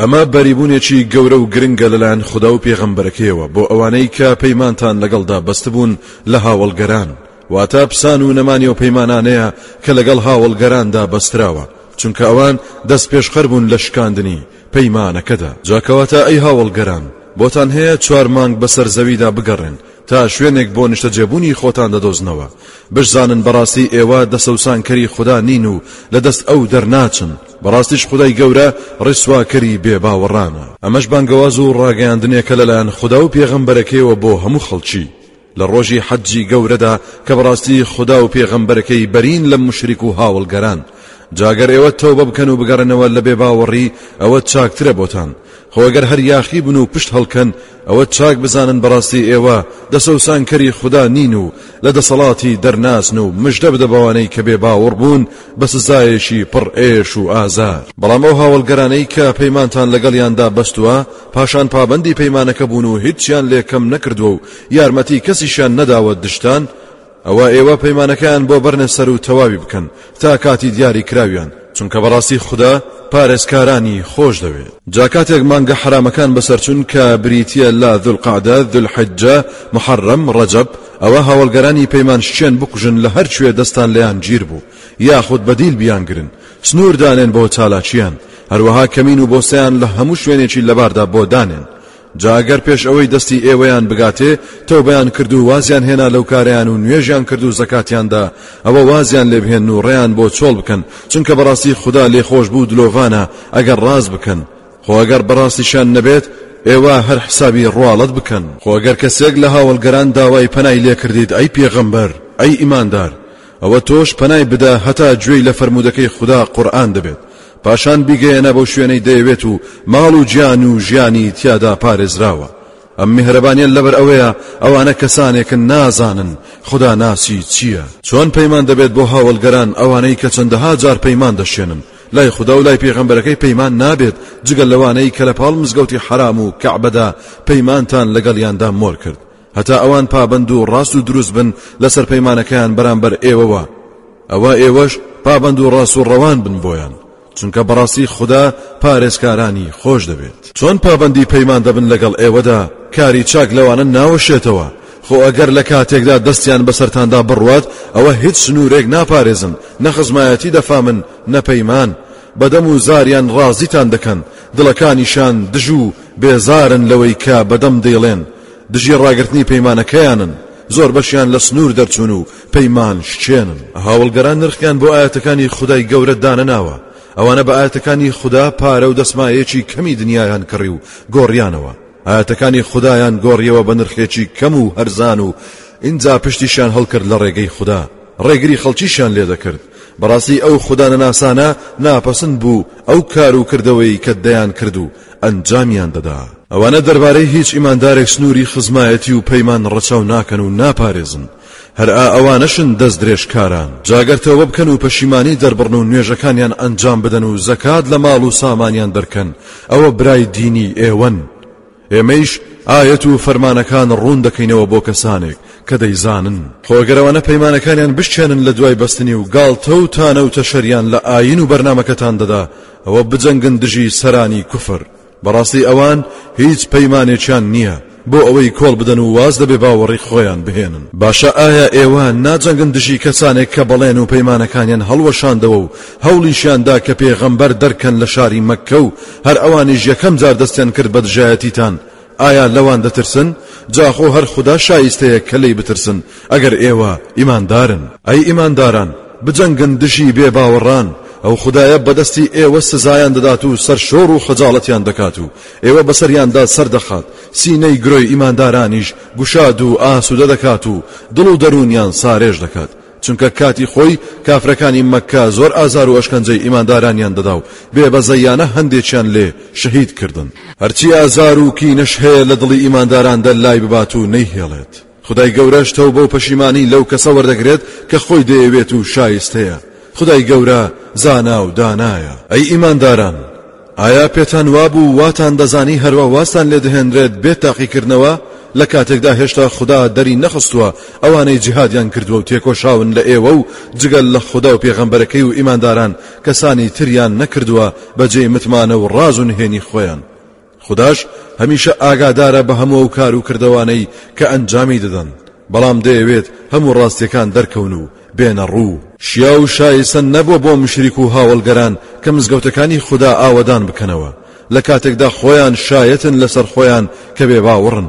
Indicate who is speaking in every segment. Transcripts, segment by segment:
Speaker 1: ئەمە بەریبونێکی گەورە و گرنگە لەلایەن خودا و پێغەمبەرەکەیەوە بۆ ئەوانەی کە پەیمانتان لەگەڵدا بەستبوون لە هاوەڵگەران واتا پسان و نەمانی و پەیمانانەیە کە لەگەڵ هاوەڵگەراندا بەستراوە چونکە ئەوان دەست پێشخەر بوون لە شکاندنی پەیمانەکەدا جاکەواتە ئەی هاوەڵگەران بۆتان هەیە چوار مانگ بەسەر زەویدا بگەڕێن تا شوێنێک بۆ نیشتەجێبوونی خۆتان دەدۆزنەوە بشزانن بەڕاستی ئێوە دەسەوسانکەری خوددا نین و لە دەست ئەو دەرناچن بەڕاستیش خودای گەورە ڕیسواکەری بێ باوەڕانە. ئەمەش بانگەواز و ڕاگەیاندنێکە لەلایەن خودا و پێغەمبەرەکەیەوە بۆ هەموو خەڵکی، لە ڕۆژی حەجی گەورەدا، کە بەڕاستی خودا و پێغەمبەرەکەی بەرین لە موشریک و هاوەڵگەران، جا گەر ئێوە تەوبە بکەن و بگەڕێنەوە لە بێباوەڕی ئەوە چاکترە بۆتان، خۆ گەر هەر یاخی بن و پشت هەڵکەن ئەوە چاک بزانن بەڕاستی ئێوە دەسەوسانکەری خودا نین و لە دەسەڵاتی دەرناچن و مژدە بدە بەوانەی کە بێ باوەڕ بوون بە سزایەکی پڕ ئێش و ئازار بەڵام ئەو هاوەڵگەرانەی کە پەیمانتان لەگەڵیاندا بەستووە پاشان پابەندی پەیمانەکە بوون و هیچیان لێ کەم نەکردووە و یارمەتی کەسیشیان نەداوە دژتان ئەوا ئێوە پەیمانەکەیان بۆ بەرنە سەر و تەواوی بکەن تا کاتی دیاری کراویان، چونکە بەڕاستی خودا پارێزکارانی خۆش دەوێت. جا کاتێک مانگە حەرامەکان بەسەرچون کە بریتیە لە، ذو القعدە، ذو الحجە، محرم، رجب، ئەوا هاوەڵگەرانی پەیمان شتیان بکوژن لە هەر کوێ دەستان لێیان گیر بوو، یاخود بە دیل بیانگرن، سنور دانێن بۆ چالاکیان، هەروەها کەمین و بۆسەیان لە هەموو شوێنێکی لەباردا بۆ دانێن، جا گەر پێش ئەوەی دەستی ئێوەیان بگاتێ تەوبەیان کرد و وازیان هێنا لەو کارەیان و نوێژیان کرد و زەکاتیان دا ئەوە وازیان لێ بهێن و ڕێیان بۆ چۆڵ بکەن چونکە بەڕاستی خودا لێخۆش بوو دلۆڤانە ئەگەر ڕاست بکەن خۆ ئەگەر بەڕاستیشان نەبێت ئێوە هەر حسابی ڕواڵەت بکەن خۆگەر کەسێک لە هاوڵگەران داوای پەنای لێکردیت ئەی پێغەمبەر ئەی ئیماندار ئەوە تۆش پەنای بدە هەتا گوێی لە فەرموودەکەی خودا قورئان دەبێت پاشان بیگەیەنە بەو شوێنەی دەیەوێت و ماڵ و گیان و ژیانی تیادا پارێزراوە ئەم میهرەبانیە لەبەر ئەوەیە ئەوانە کەسانێکن نازانن خدا ناسی چییە چۆن پەیمان دەبێت بۆ هاوڵگەران ئەوانەی کە چەندەها جار پەیمان دەشێنن لای خدا و لای پێغەمبەرەکەی پەیمان نابێت جگە لەوانەی کە لە پاڵ مزگەوتی حرام و کەعبەدا پەیمانتان لەگەڵیاندا مۆر کرد هەتا ئەوان پابەند و ڕاست و دروست بن لەسەر پەیمانەکەیان بەرامبەر ئێوەوە ئەوە ئێوەش پابەند و ڕاست و ڕەوان بن بۆیان چونکە بەڕاستی خدا پارێزکارانی خۆش دەبێت چۆن پابەندی پەیمان دەبن لەگەڵ ئێوەدا کاری چاک لەوانە ناوەشێتەوە خۆ ئەگەر لە کاتێکدا دەستیان بەسەرتاندا بڕوات ئەوە هیچ سنوورێک ناپارێزن نەخزمایەتی دەفامن نەپەیمان بەدەم و زاریان ڕازیتان دەکەن دڵەکانیشان دژ و بێزارن لەوەی کە بەدەم دەیڵێن دژی ڕاگرتنی پەیمانەکەیانن، زۆر بەشیان لە سنوور دەرچوون و پەیمان شکێنن. هاوەڵگەران نرخیان بۆ ئایەتەکانی خودای گەورە دانەناوە، ئەوانە بە ئایەتەکانی خودا پارە و دەسمایەیەکی کەمی دنیایان کڕی و گۆڕیانەوە، ئایەتەکانی خودایان گۆڕیەوە بە نرخێکی کەم و هەرزان و ئینجا پشتیشیان هەڵکرد لە ڕێگەی خودا، ڕێگری خەڵکیشیان لێ دەکرد، بەڕاستی ئەو خودا نەناسانە ناپەسند بوو ئەو کار و کردەوەی کە دەیانکرد و ئەنجامیان دەدا. ئەوانە دەربارەی هیچ ئیماندارێک سنووری خزمایەتی و پەیمان ڕەچاو ناکەن و ناپارێزن، هەرئا ئەوانەشن دەست درێژکاران، جا گەر تەوبە بکەن و پەشیمانی دەربڕن و نوێژەکانیان ئەنجام بدەن و زەکات لە ماڵ و سامانیان دەرکەن ئەوە برای دینی ئێوەن، ئێمەیش ئایەت و فەرمانەکان ڕوون دەکەینەوە بۆ کەسانێک کە دەیزانن. خۆ گەر ئەوانە پەیمانەکانیان بشکێنن لە دوای بەستنی و گاڵتە و تانە و تەشەریان لە ئایین و بەرنامەکەتان دەدا، ئەوە بجەنگن دژی سەرانی کوفر بەڕاستی ئەوان هیچ پەیمانێکیان نییە بۆ ئەوەی کۆڵ بدەن و واز لە بێباوەڕی خۆیان بهێنن باشە ئایا ئێوە ناجەنگن دژی کەسانێک کە بەڵێن و پەیمانەکانیان هەڵوەشاندەوە و هەوڵیشیان دا کە پێغەمبەر دەرکەن لە شاری مەککە و هەر ئەوانیش یەکەم جار دەستیان کرد بە دژایەتیتان ئایا لەوان دەترسن؟ جا خۆ هەر خودا شایستەیە کە لێی بترسن ئەگەر ئێوە ئیماندارن. ئەی ئیمانداران بجەنگن دژی بێ باوەڕان، ئەو خودایە بەدەستی ئێوە سزایان دەدات و سەرشۆڕ و خەجاڵەتیان دەکات و ئێوە بەسەریاندا سەردەخات، سینەی گرۆی ئیماندارانیش گوشاد و ئاسوودە دەکات و دڵ و دەروونیان سارێژ دەکات. چونکە کاتی خۆی کافرەکانی مەککە زۆر ئازار و ئەشکەنجەی ئیماندارانیان دەدا و بێ بەزەییانە هەندێکیان لێ شەهید کردن. هەرچی ئازار و کینەش هەیە لە دڵی ئیمانداران دە لای ببات و نەیهێڵێت. خودای گەورەش تەوبە و پەشیمانی لەو کەسە وەردەگرێت کە خۆی دەیەوێت و شایستەیە. خودای گەورە زانا و دانایە. ئەی ئیمانداران! ئایا پێتان وابوو واتان دەزانی هەروا وازتان لێ دەهێنرێت بێ تاقیکردنەوە لەکاتێکدا هێشتا خودا دەری نەخستووە ئەوانەی جیهادیان کردووەو تێکۆشاون لە ئێوە و جگەل لە خوداو پێغەمبەرەکەی و ئیمانداران کەسانی تریان نەکردووە بە جێی متمانە و ڕاز و نهێنی خۆیان خوداش هەمیشە ئاگادارە بە هەموو ئەو کار و کردەوانەی کە ئەنجامی دەدەن بەڵام دەیەوێت هەموو ڕاستیەکان دەرکەون و بێنە ڕوو. شیاو و شایستە نەبووە بۆ مشریک و هاوەڵگەران کە مزگەوتەکانی خودا ئاوەدان بکەنەوە لە کاتێکدا خۆیان شایەتن لەسەر خۆیان کە بێ باوڕن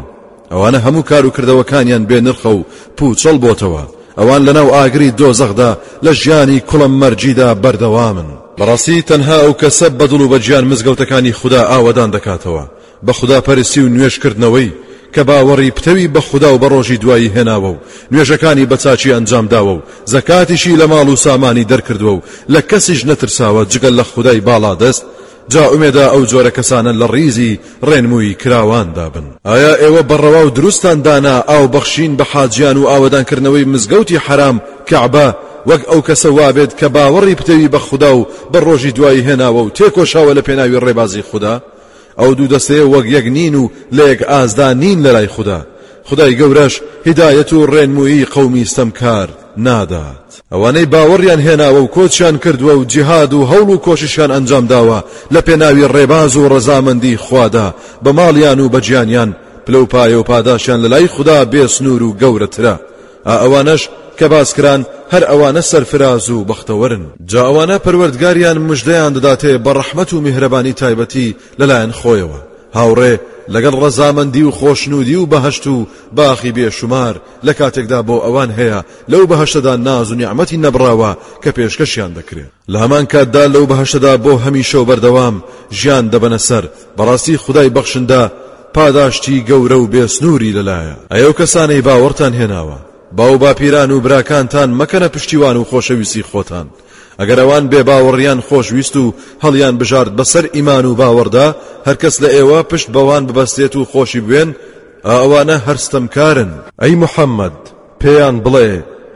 Speaker 1: ئەوانە هەموو کار و کردەوەکانیان بێ نرخە و پوچەڵ بۆتەوە ئەوان لەناو ئاگری دۆزەخدا لە ژیانی کوڵە مەرگیدا بەردەوامن. بەڕاستی تەنها ئەو کەسە بەدڵ و بەگیان مزگەوتەکانی خودا ئاوەدان دەکاتەوە بە خودا پەرستی و نوێژ کردنەوەی کە باوەڕی پتەوی بە خودا و بە ڕۆژی دوایی هێناوە و نوێژەکانی بە چاکی ئەنجام داوە و زەکاتیشی لە ماڵ و سامانی دەرکردوە و لە کەسیش نەترساوە جگە لە خودای باڵادەست جا ئومێدە ئەو جۆرە کەسانە لە ڕیزی ڕێنمووی کراواندا بن. ئایا ئێوە بە ڕەوا و دروستتان دانا ئاو بەخشین بە حاجیان و ئاوەدان کردنەوەی مزگەوتی حەرام، کەعبە، وەک ئەو کەسە وابێت کە باوەڕی پتەوی بە خودا و بە ڕۆژی دوایی هێناوە و تێکۆشاوە لە پێناوی ڕێبازی خودا؟ ئەو دوو دەستەیە وەک یەک نین و لە یەک ئاستدا نین لەلای خودا، خودای گەورەش هیدایەت و ڕێنموویی قەومی ستەمکار نادات. ئەوانەی باوەڕیان هێناوە و کۆچیان کردووە و جیهاد و هەوڵ و کۆششیان ئەنجام داوە لە پێناوی ڕێباز و ڕەزامەندیی خوادا بە ماڵیان و بە گیانیان، پلە و پایە و پاداشتیان لەلای خودا بێسنوور و گەورەترە. ئا ئەوانەش کە باسکران هەر ئەوانە سەرفراز و بەختەوەرن. جا ئەوانە پەروەردگاریان مژدەیان دەداتێ بە ڕەحمەت و میهرەبانی تایبەتی لە لایەن خۆیەوە، هاوڕێ لەگەڵ ڕەزامەندی و خۆشنوودی و بەهەشت و باخی بێ شومار لە کاتێکدا بۆ ئەوان هەیە لەو بەهەشتەدا ناز و نیعمەتی نەبڕاوە کە پێشکەشیان دەکرێ. لە هەمان کاتدا لەو بەهەشتەدا بۆ هەمیشە و بەردەوام ژیان دەبەنە سەر، بەڕاستی خودای بەخشندە پاداشتی گەورە و بێ سنووری لەلایە. ئەی ئەو کەسانەی باوەڕتان هێناوە، باو باپیران و براکانتان مەکەنە پشتیوان و خۆشەویستی خۆتان، ئەگەر ئەوان بێ باوەڕیان خۆشویست و هەڵیان بژارد بەسەر ئیمان و باوەڕدا، هەرکەس لە ئێوە پشت بەوان ببەستێت و خۆشی بوێن، ئا ئەوانە هەر ستەمکارن. ئەی محەمەد! پێیان بڵێ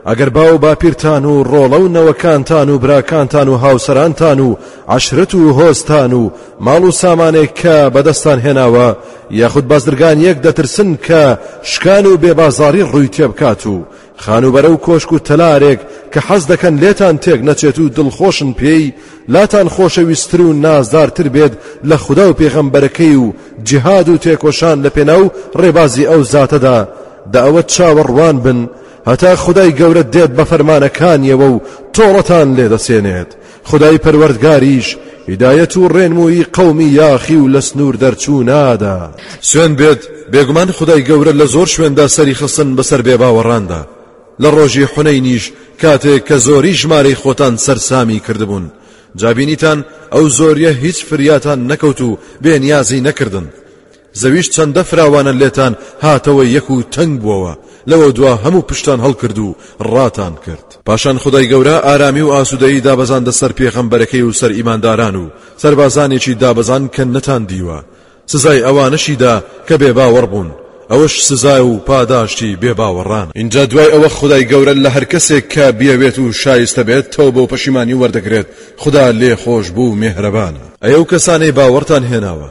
Speaker 1: ئەگەر باو باپیرتان و ڕۆڵە و نەوەکانتان و براکانتان و هاوسەرانتان و عشرت و هۆستان و ماڵ و سامانێک کە بەدەستان هێناوە یاخود بازرگان یەک دەترسن کە شکان و بێبازاری ڕووی تێبکات و خانوبەرە و کۆشک و تەلارێک کە حەز دەکەن لێتان تێک نەچێت و دڵخۆشن پێی لاتان خۆشەویستتر و نازدارتر بێت لە خوددا و پێغەمبەرەکەی و جهاد و تێکۆشان لە پێناو ڕێبازی ئەو زاتەدا دە ئەوە چاوە ڕوان بن هەتا خدای گەورە دێت بە فەرمانەکانیەوە و تۆڵەتان لێدەسێنێت خدای پەروەردگاریش هیدایەت و ڕێنمووی قەومی یاخی و لە سنوور دەرچوو نادات سوێن بێت بێگومان خدای گەورە لە زۆر شوێندا سەری خستن بەسەر بێ باوەڕاندا لە ڕۆژی حونەینیش کاتێک کە زۆری ژمارەی خۆتان سەرسامی کردبوون جابینیتان ئەو زۆریە هیچ فریاتان نەکەوت و بێنیازی نەکردن زەویش چەندە فراوانە لێتان هاتەوە یەک و تەنگ بووەوە، لەوەودوا هەموو پشتان هەڵکرد و ڕاتان کرد. پاشان خودای گەورە ئارامی و ئاسوودەیی دابەزاندە سەر پێغەمبەرەکەی و سەر ئیمانداران و سەربازانێکی دابەزاند کە نەتاندیوە، سزای ئەوانەشی دا کە بێباوەڕ بوون، ئەوەش سزا و پاداشتی بێباوەڕانە. ئینجا دوای ئەوە خودای گەورە لە هەر کەسێک کە بیەوێت و شایستە بێت تەوبە و پەشیمانی وەردەگرێت، خودا لێخۆشبوو و مێهرەبانە. ئەی ئەو کەسانەی باوەڕتان هێناوە!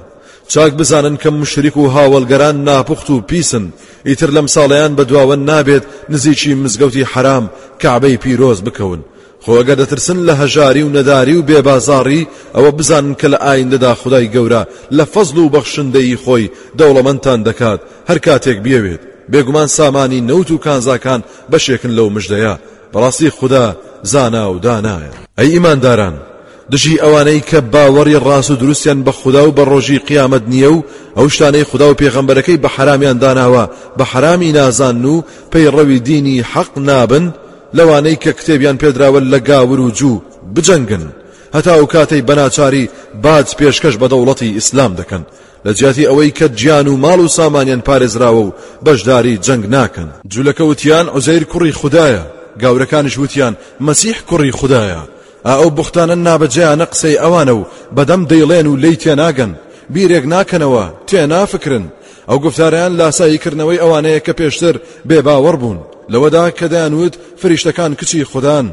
Speaker 1: چاک بزانن کە مشریک و هاوەڵگەران ناپوخت و پیسن ئیتر لەم ساڵیان بەدواوە نابێت نزیکی مزگەوتی حەرام کەعبەی پیرۆز بکەون خۆ ئەگەر دەترسن لە هەژاری و نەداری و بێبازاڕی ئەوە بزانن کە لە ئایندەدا خدای گەورە لە فەزل و بەخشندەیی خۆی دەوڵەمەندتان دەکات هەر کاتێک بیەوێت بێگومان سامانی نەوت و کانزاکان بەشێکن لەو مژدەیە بەڕاستی خدا زانا و دانایە ئەی ئیمانداران دژی ئەوانەی کە باوەڕی ڕاست و دروستیان بە خودا و بە ڕۆژی قیامەت نییە و ئەو شتانەی خودا و پێغەمبەرەکەی بە حەرامیان داناوە بە حەرامی نازانن و پەیڕەوی دینی حەق نابن لەوانەی کە کتێبیان پێدراوە لە گاور و جوو بجەنگن هەتا ئەو کاتەی بەناچاری باج پێشکەش بە دەوڵەتی ئیسلام دەکەن لە جیاتی ئەوەی کە گیان و ماڵ و سامانیان پارێزراوە و بەشداری جەنگ ناکەن جولەکە وتیان عوزەیر کوڕی خودایە گاورەکانیش وتیان مەسیح کوڕی خودایە ئا ئەو بوختانە نابەجێیانە قسەی ئەوانە و بەدەم دەیڵێن و لێی تێناگەن بیرێک ناکەنەوە تێنافکرن ئەو گفتارەیان لاسایی کردنەوەی ئەوانەیە کە پێشتر بێباوەڕ بوون لەوەدا کە دەیانوت فریشتەکان کچی خوددان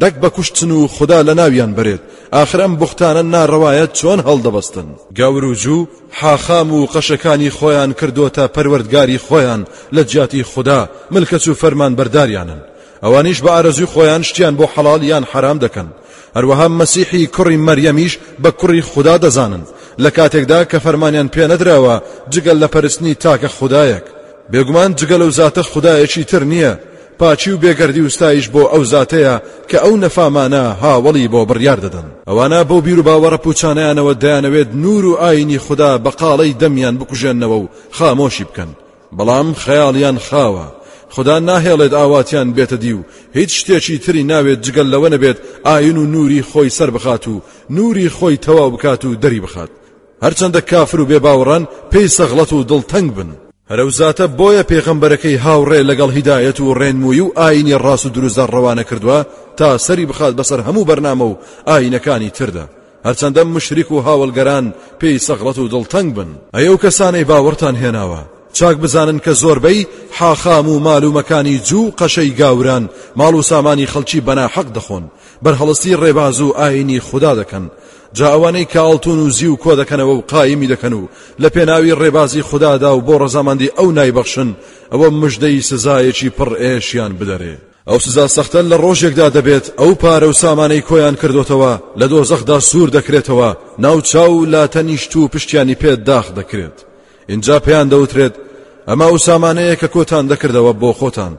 Speaker 1: دەک بە کوشتن و خوددا لە ناویان بەرێت ئاخر ئەم بوختانە ناڕەوایەت چۆن هەڵدەبەستن گەور و جوو حاخام و قەشەکانی خۆیان کردوتە پەروەردگاری خۆیان لە جیاتی خوددا ملکەچ و فەرمان بەرداریانن ئەوانیش بە ئارەزووی خۆیان شتیان بۆ حەڵاڵ یان حەرام دەکەن هەروەها مەسیحی کوڕی مەریەمیش بە کوڕی خودا دەزانن لە کاتێکدا کە فەرمانیان پێ نەدراوە جگەل لە پەرستنی تاکە خودایەک بێگومان جگە لەو زاتە خدایەکی تر نییە پاچی و بێگەردی وستایش بۆ ئەو زاتەیە کە ئەو نەفامانە هاوڵی بۆ بڕیار دەدەن ئەوانە بۆ بیر و باوەڕە پوچانیانەوە دەیانەوێت نور و ئاینی خوددا بە قاڵەی دەمیان بکوژێنەوە و خامۆشی بکەن بەڵام خەیاڵیان خاوە، خودا ناهێڵێت ئاواتیان بێتە دی و هیچ شتێکی تری ناوێت جگەل لەوە نەبێت ئاین و نووری خۆی سەر بخات و نووری خۆی تەواو بکات و دەری بخات هەرچەندە کافر و بێ باوەڕان پێی سەغڵەت و دڵتەنگ بن هەرەوزاتە بۆیە پێغەمبەرەکەی هاوڕێ لەگەڵ هیدایەت و ڕێنمووی و ئاینی ڕاست و دروستدا ڕەوانە کردووە تا سەری بخات بەسەر هەموو بەرنامە و ئاینەکانی تردا هەرچەندە موشریک و هاوەڵگەران پێی سەغڵەت و دڵتەنگ بن. ئەی ئەو کەسانەی باوەڕتان هێناوە، چاک بزانن کە زۆربەی حاخام و مال و مەکانی جوو و قەشەی گاوران، ماڵ و سامانی خەڵکی بەناحەق دەخۆن، بەرهەڵستی ڕێباز و ئایینی خودا دەکەن، جا ئەوانەی کە ئاڵتوون و زیو کۆدەکەنەوە و قایمی دەکەن و لە پێناوی ڕێبازی خودادا و بۆ ڕەزامەندی ئەو نایبەخشن، ئەوە مژدەی سزایەکی پڕ ئێشیان بدەرێ. ئەو سزا سەختە لە ڕۆژێکدا دەبێت ئەو پارە و سامانەی کۆیان کردوتەوە لە دۆزەخدا سوور دەکرێتەوە ناوچاو و لاتە نیشت و پشتیانی پێ داخ دەکرێت اینجا پێیان دەوترێت ئەما و سامانەیە کە کۆتان دەکردەوە بۆ خۆتان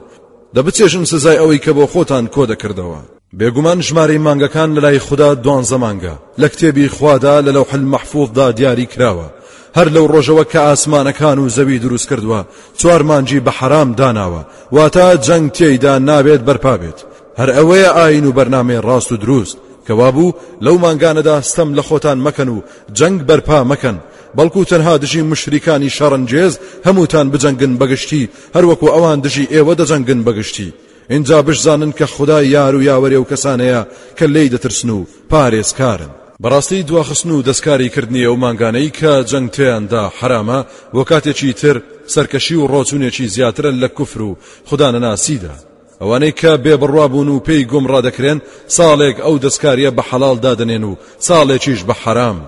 Speaker 1: دەبچێژن سزای ئەوەی کە بۆ خۆتان کۆ دەکردەوە بێگومان ژمارەی مانگەکان لەلای خوددا دوانزە مانگە لە کتێبی خوادا لە لەوحل مەحفوظدا دیاری کراوە هەر لەو ڕۆژەوە کە ئاسمانەکان و زەوی دروست کردووە چوار مانجی بە حەرام داناوە واتا جەنگ تێیدا نابێت بەرپا بێت هەر ئەوەیە ئاین و بەرنامەی ڕاست و دروست کەوابوو لەو مانگانەدا ستەم لە خۆتان مەکەن و جەنگ بەرپا مەکەن بەڵکو تەنها دژی مشریکانی شەڕنجێز هەمووتان بجەنگن بەگشتی هەروەکو ئەوان دژی ئێوە دەجەنگن بەگشتی ئینجا بشزانن کە خودا یار و یاوەری ئەو کەسانەیە کە لێی دەترسن و پارێزکارن. بەڕاستی دواخستن و دەستکاری کردنی ئەو مانگانەی کە جەنگ تێیاندا حەرامە و کاتێکی تر سەرکەشی و ڕۆچوونێکی زیاترە لە کوفر و خودا نەناسیدا. ئەوانەی کە بێ بڕوا بوون و پێی گومڕا دەکرێن ساڵێک ئەو دەستکاریە بە حەڵاڵ دادەنێن و ساڵێکیش بە حەرام.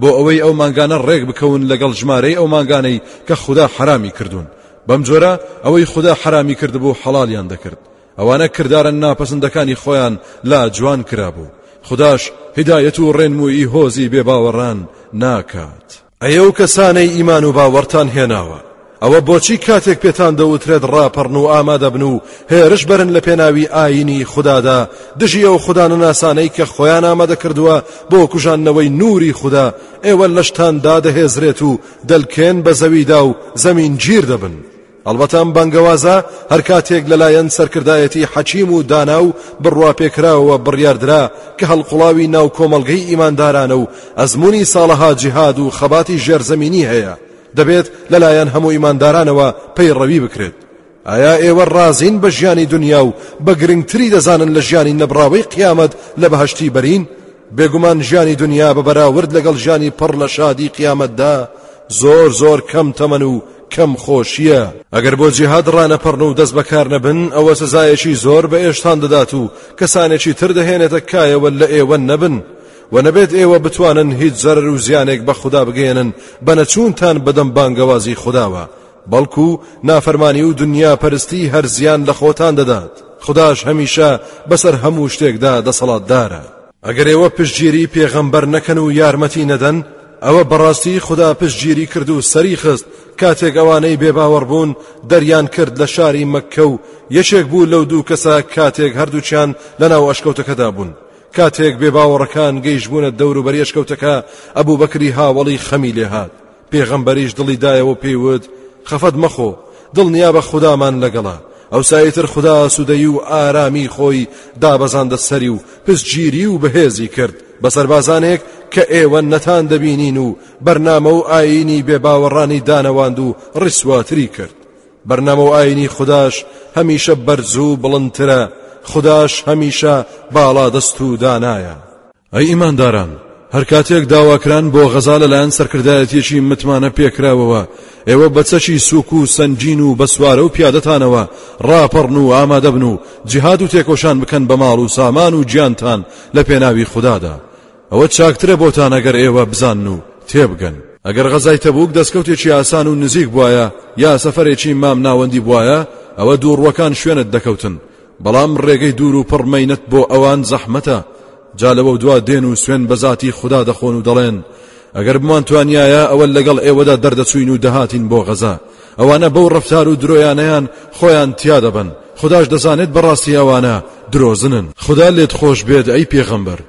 Speaker 1: بۆ ئەوەی ئەو مانگانە ڕێک بکەون لەگەڵ ژمارەی ئەو مانگانەی کە خودا حەرامی کردوون بەم جۆرە ئەوەی خودا حەرامی کردبوو حەڵالیان دەکرد ئەوانە کردارە ناپەسندەکانی خۆیان لا جوان کرابوو خداش هیدایەت و ڕێنمویی هۆزی بێباوەڕان ناکات ئەی ئەو کەسانەی ئیمان و باوەڕتان هێناوە ئەوە بۆچی کاتێک پێتان دەوترێت ڕاپەڕن و ئامادەبن و هێرش بەرن لە پێناوی ئاینی خوددادا دژی ئەو خوددانە ناسانەی کە خۆیان ئامادە کردووە بۆ کوژاندنەوەی نووری خوددا ئێوە لەشتان دادەهێزرێت و دەلکێن بە زەویدا و زەمین گیر دەبن. هەڵبەتە ئەم بانگەوازە هەر کاتێک لەلایەن سەرکردایەتی حەکیم و دانا و بڕواپێکراوەوە بڕیاردرا کە هەڵقوڵاوی ناو کۆمەڵگەی ئیماندارانە و ئەزموونی ساڵەها جیهاد و خەباتی ژێرزەمینی هەیە دەبێت لەلایەن هەموو ئیماندارانەوە پەیڕەوی بکرێت. ئایا ئێوە ڕازین بە ژیانی دنیا و بە گرنگتری دەزانن لە ژیانی نەبڕاوەی قیامەت لە بەهشتی بەرین بێگومان ژیانی دنیا بە بەراورد لەگەڵ ژیانی پڕ لە شادی قیامەتدا زۆر زۆر کەم تەمەن و کەم خۆشیە ئەگەر بۆ جیهاد ڕانەپەڕن و دەست بەکار نەبن ئەوە سزایەکی زۆر بە ئێشتان دەدات و کەسانێکی تر دەهێنێتە کایەوە لە ئێوە نەبن و نەبێت ئێوە بتوانن هیچ زەرر و زیانێک بە خوددا بگەێنن بە نەچوونتان بەدەم بانگەوازی خودداوە بەڵکو نافەرمانی و دنیا پەرستی هەر زیان لە خۆتان دەدات خوداش هەمیشە بەسەر هەموو شتێکدا دەسەڵاتدارە ئەگەر ئێوە پشتگیری پێغەمبەر نەکەن و یارمەتی نەدەن ئەوە بەڕاستی خدا پشتگیری کرد و سەری خست کاتێک ئەوانەی بێباوەڕ بوون دەریان کرد لە شاری مەککە و یەکێک بوو لەو دوو کەسە کاتێک هەردووچیان لەناو ئەشکەوتەکەدا بوون کاتێک بێباوەڕەکان گەیشتبوونە دەوروبەری ئەشکەوتەکە ئەبوو بەکری هاوەڵی خەمی لێهات پێغەمبەریش دڵی دایەوە پێی وت خەفەت مەخۆ دڵنیا بە خودامان لەگەڵە ئەو سایتر خدا سوودەی و ئارامی خۆی دابەزاندە سەری و پسگیری و بەهێزی کرد بە سەربازانێک کە ئێوە نەتان دەبینین و بەرنامە و ئاینی بێباوەڕانی دانەواند و ڕیسواتری کرد بەرنامە و ئاینی خودداش هەمیشە بەرزوو بڵندترە خودداش هەمیشە باڵا دەست و دانایە ئەی ئیمانداران، هەر کاتێک داواکران بۆ غەزا لەلایەن سەرکردایەتیەکی متمانە پێکراوەوە، ئێوە بە چەکی سووک و سەنگین و بە سوارە و پیادەتانەوە ڕاپەڕن و ئامادەبن و جیهاد و تێکۆشان بکەن بە ماڵ و سامان و گیانتان لە پێناوی خودادا. ئەوە چاکترە بۆتان ئەگەر ئێوە بزانن و تێبگەن. ئەگەر غەزای تەبووک دەستکەوتێکی ئاسان و نزیک بوایە یا سەفەرێکی مام ناوەندی بوایە، ئەوە دووڕووەکان شوێنت دەکەوتن، بەڵام ڕێگەی دوور و پڕ مەینەت بۆ ئەوان زەحمەتە جا لەوە دوا دێن و سوێن بە زاتی خوددا دەخۆن و دەڵێن ئەگەر بمان توانایە ئەوە لەگەڵ ئێوەدا دەردەچوین و دەهاتین بۆ غەزە ئەوانە بەو ڕفتار و درۆیانەیان خۆیان تیا دەبن خداش دەزانێت بەڕاستی ئەوانە درۆزنن خدا لێت خۆش بێت ئەی پێغەمبەر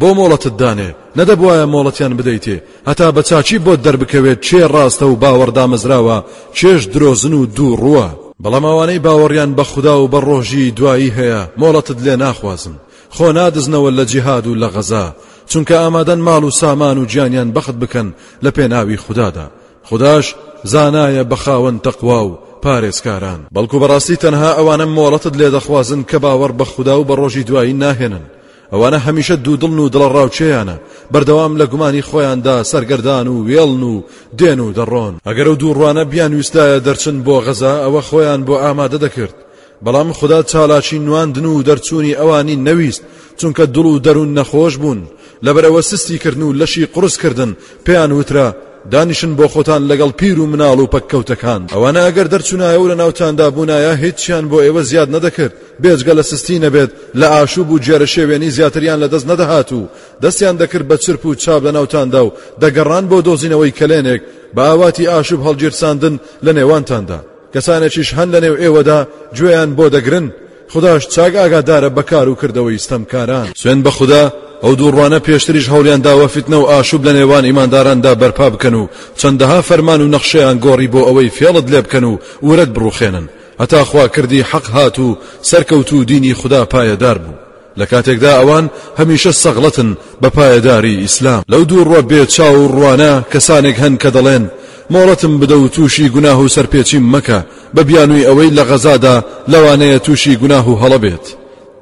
Speaker 1: بۆ مۆڵەتت دانێ؟ نەدەبوایە مۆڵەتیان بدەیتێ هەتا بە چاکی بۆت دەربکەوێت کێ ڕاستە و باوەڕ دامەزراوە کێش درۆزن و دووڕووە. بەڵام ئەوانەی باوەڕیان بە خودا و بە ڕۆژی دوایی هەیە مۆڵەتت لێ ناخوازن، خۆ نادزنەوە لە جیهاد و لە غەزا، چونکە ئامادەن ماڵ و سامان و گیانیان بەخت بکەن لە پێناوی خودادا، خوداش زانایە بە خاوەن تەقوا و پارێزکاران. بەڵکو بەڕاستی تەنها ئەوانە مۆڵەتت لێ دەخوازن کە باوەڕ بە خودا و بە ڕۆژی دوایی ناهێنن، ئەوانە هەمیشە دوودڵن و دڵەڕاوکێیانە، بەردەوام لە گومانی خۆیاندا سەرگەردان و وێڵن و دێن و دەڕۆن. ئەگەر ئەو دوو ڕوانە بیانویستایە دەرچن بۆ غەزە، ئەوە خۆیان بۆ ئامادە دەکرد، بەڵام خودا چالاکی نواندن و دەرچوونی ئەوانی نەویست، چونکە دڵ و دەروون نەخۆش بوون، لەبەرئەوە سستی کردن و لەشی قورس کردن، پێیان وترا، دانیشن بۆ خۆتان لەگەڵ پیر و مناڵ و پەککەوتەکان. ئەوانە ئەگەر دەرچوونایە و لەناوتاندا بوونایە، هیچیان بۆ ئێوە زیاد نەدەکرد، بێجگە لە سستی نەبێت لە ئاشوب و گێرەشێوێنی زیاتریان لەدەست نەدەهات و دەستیان دەکرد بە چرپ و چاب لە ناوتاندا و دەگەڕان بۆ دۆزینەوەی کەلێنێک بە ئاواتی ئاشوب هەڵگیرساندن لە نێوانتاندا کەسانێکیش هەن لە نێو ئێوەدا گوێیان بۆ دەگرن خداش چاک ئاگادارە بە کار و کردەوەی ستەمکاران سوێن بە خودا ئەو دووڕوانە پێشتریش هەوڵیان داوە فیتنە و ئاشوب لە نێوان ئیمانداراندا بەرپا بکەن و چەندەها فەرمان و نەخشەیان گۆڕی بۆ ئەوەی فێڵت لێ بکەن و ورەت بڕوخێنن هەتا خوا کردی حەق هات و سەرکەوت و دینی خودا پایەدار بوو لە کاتێکدا ئەوان هەمیشە سەغڵەتن بە پایەداری ئیسلام لەو دوو ڕوە بێ چاو و ڕوانە کەسانێک هەن کە دەڵێن مۆڵەتم بدە و تووشی گوناه و سەرپێچیم مەکە بە بیانووی ئەوەی لە غەزادا لەوانەیە تووشی گوناه و هەڵە بێت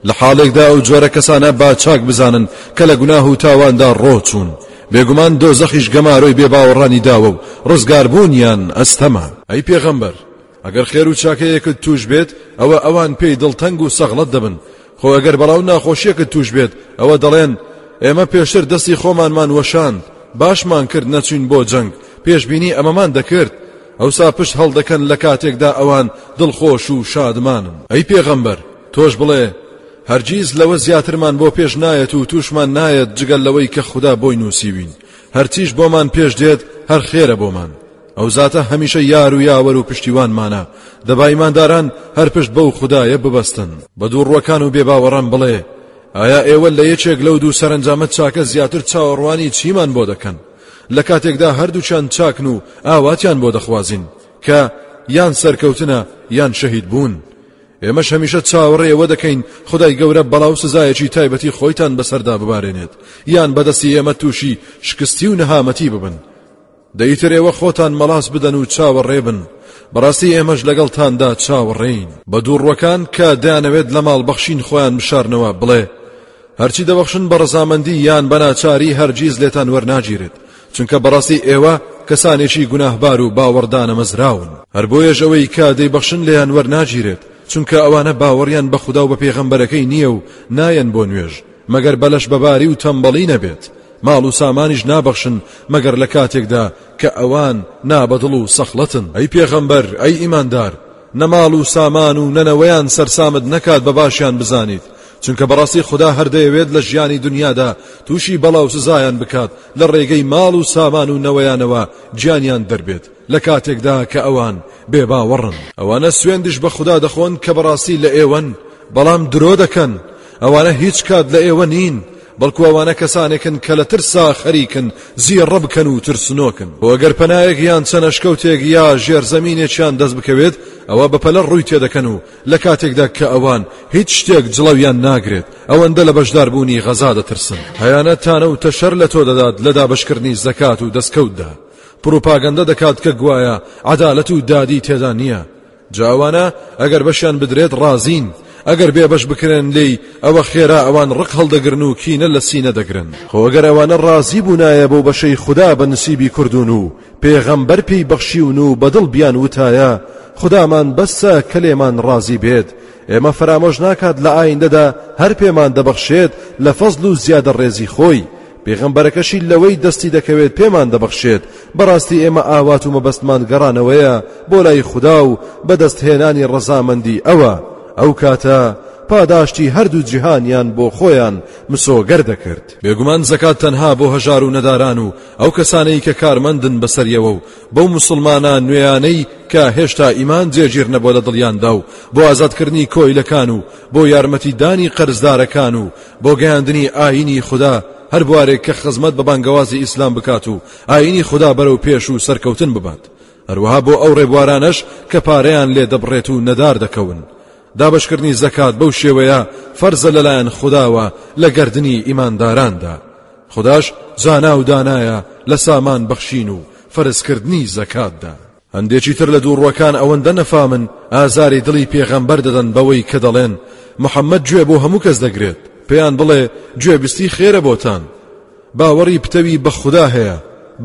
Speaker 1: لە حاڵێکدا ئەو جۆرە کەسانە با چاک بزانن کە لە گوناه و تاواندا ڕۆچوون بێگومان دۆزەخیش گەمارۆی بێباوەڕانی داوە و ڕزگاربوونیان ئەستەمە ئەی پێغەمبەر ئەگەر خێر و چاکەیەکت توش بێت ئەوە ئەوان پێی دڵتەنگ و سەغڵەت دەبن خۆ ئەگەر بەڵاو ناخۆشیەکە توش بێت ئەوە دەڵێن ئێمە پێشتر دەستی خۆمانمان وەشاند باشمان کرد نەچوین بۆ جەنگ پێشببینی ئەمەمان دەکرد ئەوسا پشت هەڵدەکەن لە کاتێکدا ئەوان دڵخۆش و شادمانن ئەی پێغەمبەر تۆش بڵێ هەرگیز لەوە زیاترمان بۆ پێش نایەت و توشمان نایەت جگەل لەوەی کە خوددا بۆی نووسیوین هەرچیش بۆمان پێش دێت هەر خێرە بۆمان ئەو زاتە هەمیشە یار و یاوەر و پشتیوانمانە دەبا ئیمانداران هەر پشت بەو خدایە ببەستن بە دووڕوەکان و بێباوەڕان بڵێ ئایا ئێوە لە یەکێک لەو دوو سەرنجامە چاکە زیاتر چاوەڕوانی چیمان بۆ دەکەن لە کاتێکدا هەردووچان چاکن و ئاواتیان بۆ دەخوازین کە یان سەرکەوتنە یان شەهید بوون ئێمەش هەمیشە چاوەڕێ ئەوە دەکەین خدای گەورە بەڵاو سزایەکی تایبەتی خۆیتان بەسەردا ببارێنێت یان بەدەستی ئێمە تووشی شکستی و نەهامەتی ببن دە ئیتر ئێوە خۆتان مەڵاس بدەن و چاوەڕێ بن، بەڕاستی ئێمەش لەگەڵتاندا چاوەڕێین. بە دووڕووەکان کە دەیانەوێت لە ماڵبەخشین خۆیان بشارنەوە، بڵێ، هەرچی دەبەخشن بە ڕەزامەندی یان بە ناچاری هەرگیز لێتان وەرناگیرێت، چونکە بەڕاستی ئێوە کەسانێکی گوناهبار و باوەڕدانەمەزراون. هەر بۆیەش ئەوەی کە دەیبەخشن لێیان وەرناگیرێت، چونکە ئەوانە باوەڕیان بە خودا و بە پێغەمبەرەکەی نییە و نایەن بۆ نوێژ، مەگەر بەلەش بەباری و تەمبەڵی نەبێت، ماڵ و سامانیش نابەخشن مەگەر لە کاتێکدا کە ئەوان نابەدڵ و سەخڵەتن، ئەی پێغەمبەر ئەی ئیماندار نە ماڵ و سامان و نە نەوەیان سەرسامت نەکات بە باشیان بزانیت، چونکە بەڕاستی خودا هەر دەیەوێت لە ژیانی دونیادا تووشی بەڵا و سزایان بکات لە ڕێگەی ماڵ و سامان و نەوەیانەوە گیانیان دەربێت، لە کاتێکدا کە ئەوان بێ باوەڕن. ئەوانە سوێندیش بە خودا دەخۆن کە بەڕاستی لە ئێوەن، بەڵام درۆ دەکەن، ئەوانە هیچ کات لە ئێوە نین، بەڵکو ئەوانە کەسانێکن کە لە ترسا خەریکن زیڕە بکەن و ترسنۆکن. بۆ گەر پەنایەک یان چەند ئەشکەوتێک یا ژێرزەمینێکیان دەست بکەوێت، ئەوا بەپەلە ڕووی تێدەکەن و لە کاتێکدا کە ئەوان هیچ شتێک جڵەویان ناگرێت، ئەوەندە لە بەشداربوونی غەزا دەترسن. هەیانە تانە و تەشەر لە تۆ دەدات لە دابەشکردنی زەکات و دەستکەوتدا. پروپاگەندە دەکات کە گوایە عەدالەت و دادی تێدا نییە جاوانە ئەگەر بەشیان بدرێت ڕازین ئەگەر بێبەش بکرێن لێی ئەوە خێرا ئەوان ڕق هەڵدەگرن و کینە لە سینە دەگرن خۆگەر ئەوانە ڕازی بوونایە بۆ بەشەی خوددا بە نسیبی کردوون و پێغەمبەر پێی بەخشیون و بەدڵ بیان وتایە خودامان بەسە کە لێمان ڕازی بێت ئێمە فەرامۆش ناکات لە ئایندەدا هەر پێمان دەبەخشێت لە فەزل و زیادە ڕێزی خۆی پێغەمبەرەکەشی لەوەی دەستی دەکەوێت پێمان دەبەخشێت، بەڕاستی ئێمە ئاوات و مەبەستمان گەڕانەوەیە بۆ لای خودا و بەدەست هێنانی ڕەزامەندی ئەوە، ئەو کاتە پاداشتی هەردوو جیهانیان بۆ خۆیان مسۆگەر دەکرد. بێگومان زەکات تەنها بۆ هەژار و نەداران و ئەو کەسانەی کە کارمەندن بەسەریەوە و بەو موسڵمانە نوێیانەی کە هێشتا ئیمان جێگیر نەبووە لە دڵیاندا و بۆ ئازادکردنی کۆیلەکان و بۆ یارمەتی دانی قەرزدارەکان و بۆ گەیاندنی ئاینی خودا هەر بوارێک کە خزمەت بە بانگەوازی ئیسلام بکات و ئاینی خودا بەرەو پێش و سەرکەوتن ببات هەروەها بۆ ئەو ڕێبوارانەش کە پارەیان لێ دەبڕێت و نەدار دەکەون دابشکردنی زەکات بەو شێوەیە فەرزە لەلایەن خداوە لە گردردنی ئیمانداراندا خداش زانا و دانایە لە سامان بەخشین و فەرزکردنی زەکاتدا هەندێکی تر لە دووڕوەکان ئەوەندە نەفامن ئازاری دڵی پێغەمبەر دەدەن بەوەی کە دەڵێن محەممەد گوێ بۆ هەموو کەس دەگرێت پێیان بڵێ گوێبیستی خێرە بۆتان باوەڕی پتەوی بە خوددا هەیە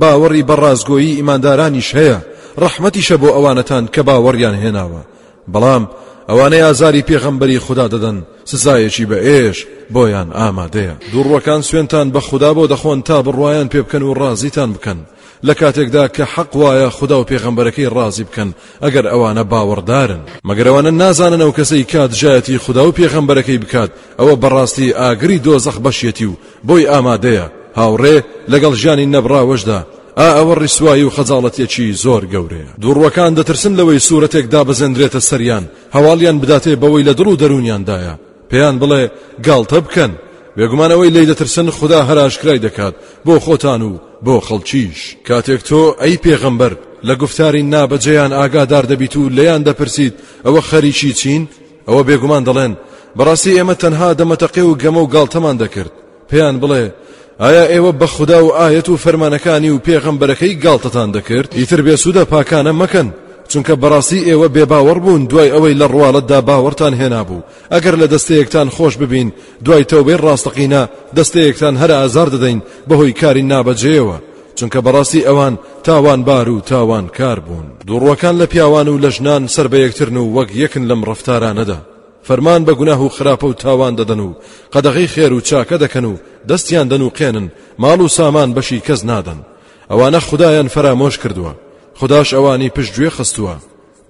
Speaker 1: باوەڕی بە ڕازگۆیی ئیماندارانیش هەیە ڕەحمەتیشە بۆ ئەوانەتان کە باوەڕیان هێناوە بەڵام ئەوانەی ئازاری پێغەمبەری خوددا دەدەن سزایەکی بە ئێش بۆیان ئامادەیە دووڕوەکان سوێنتان بە خوددا بۆ دەخۆن تا بڕوایان پێ بکەن و ڕازیتان بکەن لە کاتێکدا کە حەق وایە خودا و پێغەمبەرەکەی ڕازی بکەن ئەگەر ئەوانە باوەڕدارن. مەگەر ئەوانە نازانن ئەو کەسەی کە دژایەتی خودا و پێغەمبەرەکەی بکات ئەوە بەڕاستی ئاگری دۆزەخ بەشیەتی و بۆی ئامادەیە هاوڕێ لەگەڵ ژیانی نەبڕاوەشدا ئا ئەوە ڕیسوایی و خەجاڵەتیەکی زۆر گەورەیە دووڕوەکان دەترسن لەوەی سورەتێک دابەزێنرێتە سەریان هەواڵیان بداتێ بەوەی لە دڵ و دەروونیاندایە پێیان بڵێ گاڵتە بکەن بێگومان ئەوەی لی دەترسن خدا هەراشکرای دەکات بۆ خۆتان و بۆ خەڵکیش کاتێک تۆ ئەی پێغەمبەر لە گفتاری نابەجێیان ئاگادار دەبیت و لێیان دەپرسیت ئەوە خەریکی چین ئەوە بێگومان دەڵێن بەڕاستی ئێمە تەنها دەمەتەقێ و گەمە و گاڵتەمان دەکرد پێیان بڵێ ئایا ئێوە بە خودا و ئاەت و فەرمانەکانی و پێغەمبەرەکەی گاڵتەتان دەکرد ئیتر بێسوودە پاکانە مەکەن چونکە بەڕاستی ئێوە بێباوەڕ بوون دوای ئەوەی لە ڕواڵەتدا باوەڕتان هێنابوو ئەگەر لە دەستەیەکتان خۆش ببین دوای تەوبەی ڕاستەقینە دەستەیەکتان هەر ئازار دەدەین بەهۆی کاری نابەجێەوە چونکە بەڕاستی ئەوان تاوانبار و تاوان کار بوون دوڕوەکان لە پیاوان و لە ژنان سەر بە یەکترن و وەک یەکن لەم ڕفتارانەدا فەرمان بە گوناه و خراپە و تاوان دەدەن و قەدەغەی خێر و چاکە دەکەن و دەستیان دەنووقێنن ماڵ و سامان بەشی کەس نادەن ئەوانە خدایان فەرامۆش کردووە خداش ئەوانی پشت گوێ خستووە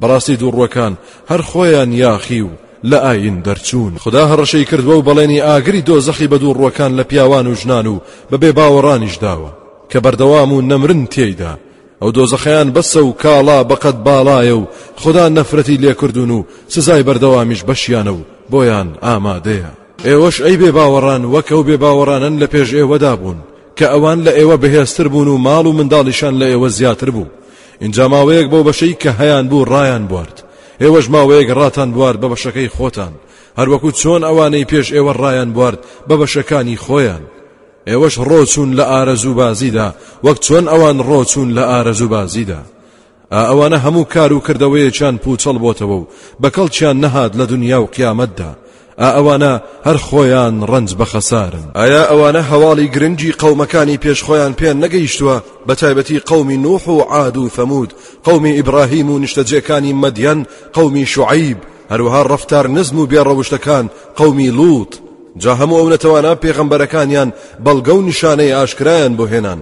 Speaker 1: بەڕاستی دووڕوەکان هەر خۆیان یاخی و لە ئاین دەرچوون خدا هەڕەشەی کردووە و بەڵێنی ئاگری دۆزەخی بە دوو ڕوەکان لە پیاوان و ژنان و بە بێ باوەڕانیش داوە کە بەردەوام و نەمرن تێیدا ئەو دۆزەخەیان بەسە و کاڵا بەقەد باڵایە و خودا نەفرەتی لێکردوون و سزای بەردەوامیش بەشیانە و بۆیان ئامادەیە. ئێوەش ئەی بێباوەڕان وەک ئەو بێباوەڕانەن لە پێش ئێوەدا بوون کە ئەوان لە ئێوە بەهێزتر بوون و ماڵ و منداڵیشان لە ئێوە زیاتر بوو ئینجا ماوەیەک بەو بەشەی کە هەیان بوو ڕایان بوارد ئێوەش ماوەیەک ڕاتان بوارد بە بەشەکەی خۆتان هەروەکو چۆن ئەوانەی پێش ئێوە ڕایان بوارد بە بەشەکانی خۆیان ئێوەش ڕۆچوون لە ئارەزوو بازیدا وەک چۆن ئەوان ڕۆچوون لە ئارەزوو بازیدا ئەوانە هەموو کار و کردەوەیەکیان پوچەڵ بۆتەوە و بەکەڵکیان نەهات لە دنیا و قیامەتدا ئەوانە هەر خۆیان ڕنج بە خەسارن ئایا ئەوانە هەواڵی گرنگی قەومەکانی پێش خۆیان پێ نەگەیشتووە بە تایبەتی قەومی نوح و عاد و ثەمود قەومی ئیبراهیم و نیشتەجێکانی مەدیەن قەومی شعیب هەروەها ڕەفتار نزم و بێ ڕەوشتەکان قەومی لوط جا هەموو ئەو نەتەوانە پێغەمبەرەکانیان بەڵگە و نیشانەی ئاشکرایان بۆ هێنان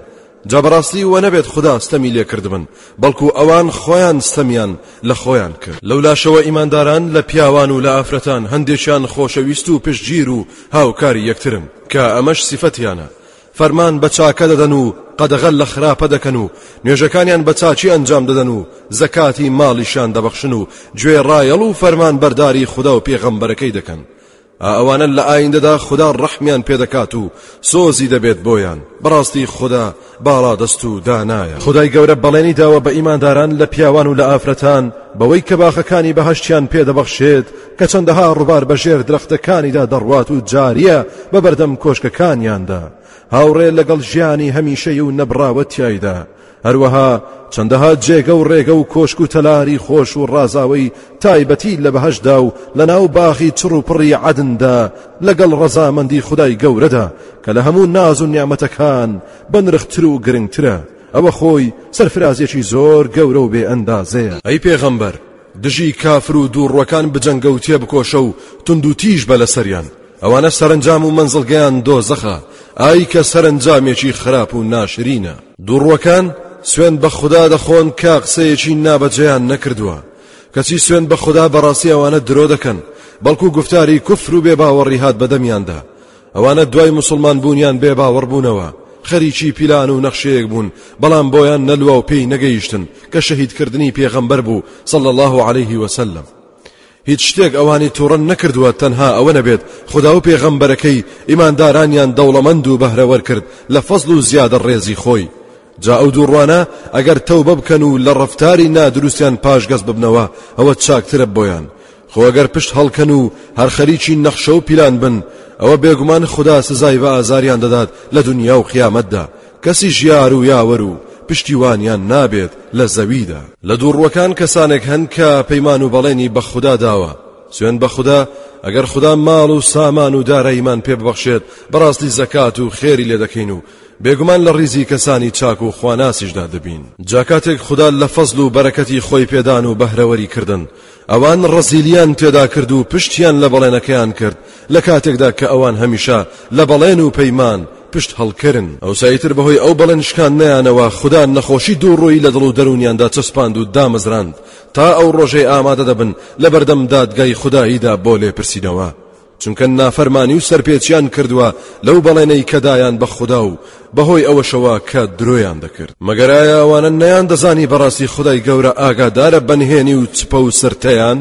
Speaker 1: جا بەڕاستی وە نەبێت خدا ستەمی لێکردبن بەڵکو ئەوان خۆیان ستەمیان لە خۆیان کرد لەو لاشەوە ئیمانداران لە پیاوان و لە ئافرەتان هەندێکیان خۆشەویست و پشتگیر و هاوکاری یەکترن کە ئەمەش سیفەتیانە فەرمان بە چاکە دەدەن و قەدەغە لە خراپە دەکەن و نوێژەکانیان بە چاچی ئەنجام دەدەن و زەکاتی ماڵیشان دەبەخشن و گوێ ڕایەڵ و فەرمان بەرداری خوددا و پێغەمبەرەکەی دەکەن ئەوانە لە ئایندەدا خوددا ڕەحمیان پێدەکات و سۆزی دەبێت بۆیان بەڕاستی خوددا باڵا دەست و دانایە خدای گەورە بەڵێنی داوە بە ئیمانداران لە پیاوان و لە ئافرەتان بەوەی کە باخەکانی بەهشتیان پێدەبەخشێت کە چەندەها ڕوبار بە ژێر درەختەکانیدا دەڕوات و جاریە بە بەردەم کۆشکەکانیاندا هاوڕێ لەگەڵ ژیانی هەمیشەی و نەبراوە تایدا هەروەها چەندەها جێگە و ڕێگە و کۆشک و تەلاری خۆش و ڕازاوەی تایبەتی لە بەهشدا و لە ناو باخی چڕ و پڕی عدندا لەگەڵ ڕەزامەندی خدای گەورەدا کە لە هەموو ناز و نیامەتەکان بەنرختر و گرنگترە ئەوە خۆی سەرفرازێکی زۆر گەورە و بێ ئەندازەیە ئەی پێغەمبەر دژی کافر و دووڕوەکان بجەنگە و تێبکۆشە و تند و تیژ بە لەسەریان ئەوانە سەرنجام و منزڵگەیان دۆزەخە ئای کە سەرنجامێکی خراپ و ناشرینە دووڕوەکان سوێن بە خوددا دەخۆن کە قسەیەکی نابەجێیان نەکردووە کەچی سوێن بە خوددا بەڕاستی ئەوانە درۆ دەکەن بەڵکو گفتاری کوفر و بێ باوەڕی هات بەدەمیاندا ئەوانە دوای مسوڵمان بوونیان بێ باوەڕ بوونەوە خەریکی پیلان و نەخشەیەک بوون بەڵام بۆیان نەلوا و پێی نەگەیشتن کە شەهیدکردنی پێغەمبەر بوو صلی الله عليه وسلم هیچ شتێک ئەوانی تووڕەن نەکردووە تەنها ئەوە نەبێت خدا و پێغەمبەرەکەی ئیماندارانیان دەوڵەمەند و بەهرەوەر کرد لە فەزل و زیادە ڕێزی خۆی جا ئەو دوو ڕوانە ئەگەر تەوبە بکەن و لە ڕەفتاری نادروستیان پاشگەز ببنەوە ئەوە چاکترە بۆیان خۆ ئەگەر پشت هەڵکەن و هەر خەریکی نەخشە و پیلان بن ئەوە بێگومان خدا سزای بە ئازاریان دەدات لە دنیا و قیامەتدا کەسی ژیار و یاوەر و پشتیوانیان نابێت لە زەویدا لە دووڕوەکان کەسانێک هەن کە پەیمان و بەڵێنی بە خوددا داوە سوێن بە خوددا ئەگەر خوددا ماڵ و سامان و داراییمان پێ ببەخشێت بەڕاستی زەکات و خێری لێ دەکەین و بێگومان لە ڕیزی کەسانی چاک و خواناسیشدا دەبین. جا کاتێک خودا لە فەزل و بەرەکەتی خۆی پێدان و بەهرەوەری کردن، ئەوان ڕەزیلیان تێدا کرد و پشتیان لە بەڵێنەکەیان کرد، لە کاتێکدا کە ئەوان هەمیشە لە بەڵێن و پەیمان پشت هەڵکەرن، ئەوسا ئیتر بەهۆی ئەو بەڵێن شکاندنەیانەوە خودا نەخۆشی دووڕوویی لە دڵ و دەروونیاندا چەسپاند و دامەزراند، تا ئەو ڕۆژەی ئامادە دەبن لە بەردەم دادگای خوداییدا بۆ لێپرسینەوە. چونکە نافەرمانی و سەرپێچیان کردوە لەو بەڵێنەی کە دایان بە خودا و بەهۆی ئەوەشەوە کە درۆیان دەکرد مەگەر ئایا ئەوانە نەیان دەزانی بەڕاستی خدای گەورە ئاگادارە بە نهێنی و چپە و سرتەیان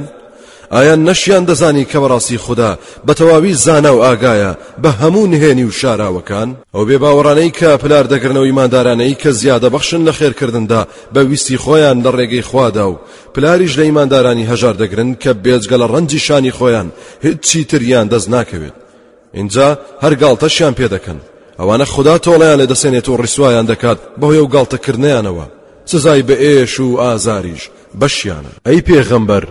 Speaker 1: ئایا نەشیان دەزانی کە بەڕاستی خوددا بە تەواوی زانا و ئاگایە بە هەموو نهێنی و شاراوەکان ئەو بێ باوەڕانەی کە پلار دەگرنەوەی مادارانەی کە زیادە بەخشن لە خێرکردندا بە ویستی خۆیان لە ڕێگەی خوادا و پلاریش لە ئیماندارانی هەژار دەگرن کە بێجگە لە ڕەنجی شانی خۆیان هیچی تریان دەست ناکەوێت اینجا هەر گاڵتەشیان پێ دەکەن ئەوانە خدا تۆڵیان لە دەسێنێت و ڕیسوایان دەکات بەهۆی و گاڵتەکردنیانەوە سزای بە ئێش و ئازاریش بەشیانە ئەی پێغەمبەر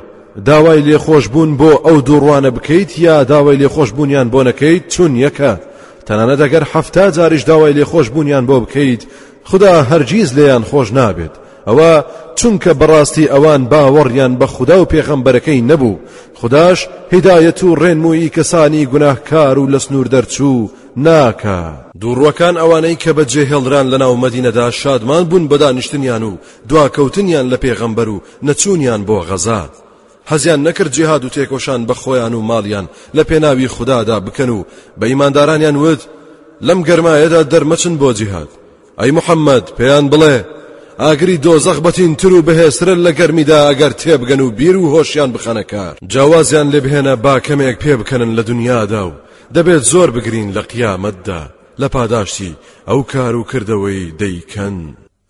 Speaker 1: داوای لێخۆشببوون بۆ ئەو دووڕوانە بکەیت یا داوای لێخۆشببوونیان بۆ نەکەیت چون یەکە تەنانە دەگەر حەفتا جاریش داوای لێخۆشببوونیان بۆ بکەیت خودا هەرگیز لێیان خۆش نابێت ئەوە چونکە بەڕاستی ئەوان باوەڕیان بە خودا و پێغەمبەرەکەی نەبوو خوداش هیدایەت و ڕێنمووی کەسانی گوناهکار و لە سنوور دەرچوو ناکات دووڕوەکان ئەوانەی کە بە جێهێڵران لە ناو مەدینەدا شادمان بوون بە دانیشتنیان و دواکەوتنیان لە پێغەمبەر و نەچوونیان بۆ غەزا حەزیان نەکرد جیهاد و تێکۆشان بە خۆیان و ماڵیان لە پێناوی خوددادا بکەن و بە ئیماندارانیان وت لەم گەرمایەدا دەرمەچن بۆ جیهاد ئەی محەممەد پێیان بڵێ ئاگری دۆزەخ بەتین تر و بەهێسترە لە گەرمیدا ئەگەر تێبگەن و بیر و هۆشیان بخەنە کار جیاوازیان لێ بهێنە با کەمێک پێ بکەنن لە دنیادا و دەبێت زۆر بگرین لە قیامەتدا لە پاداشتی ئەو کار و کردەوەی دەیکەن.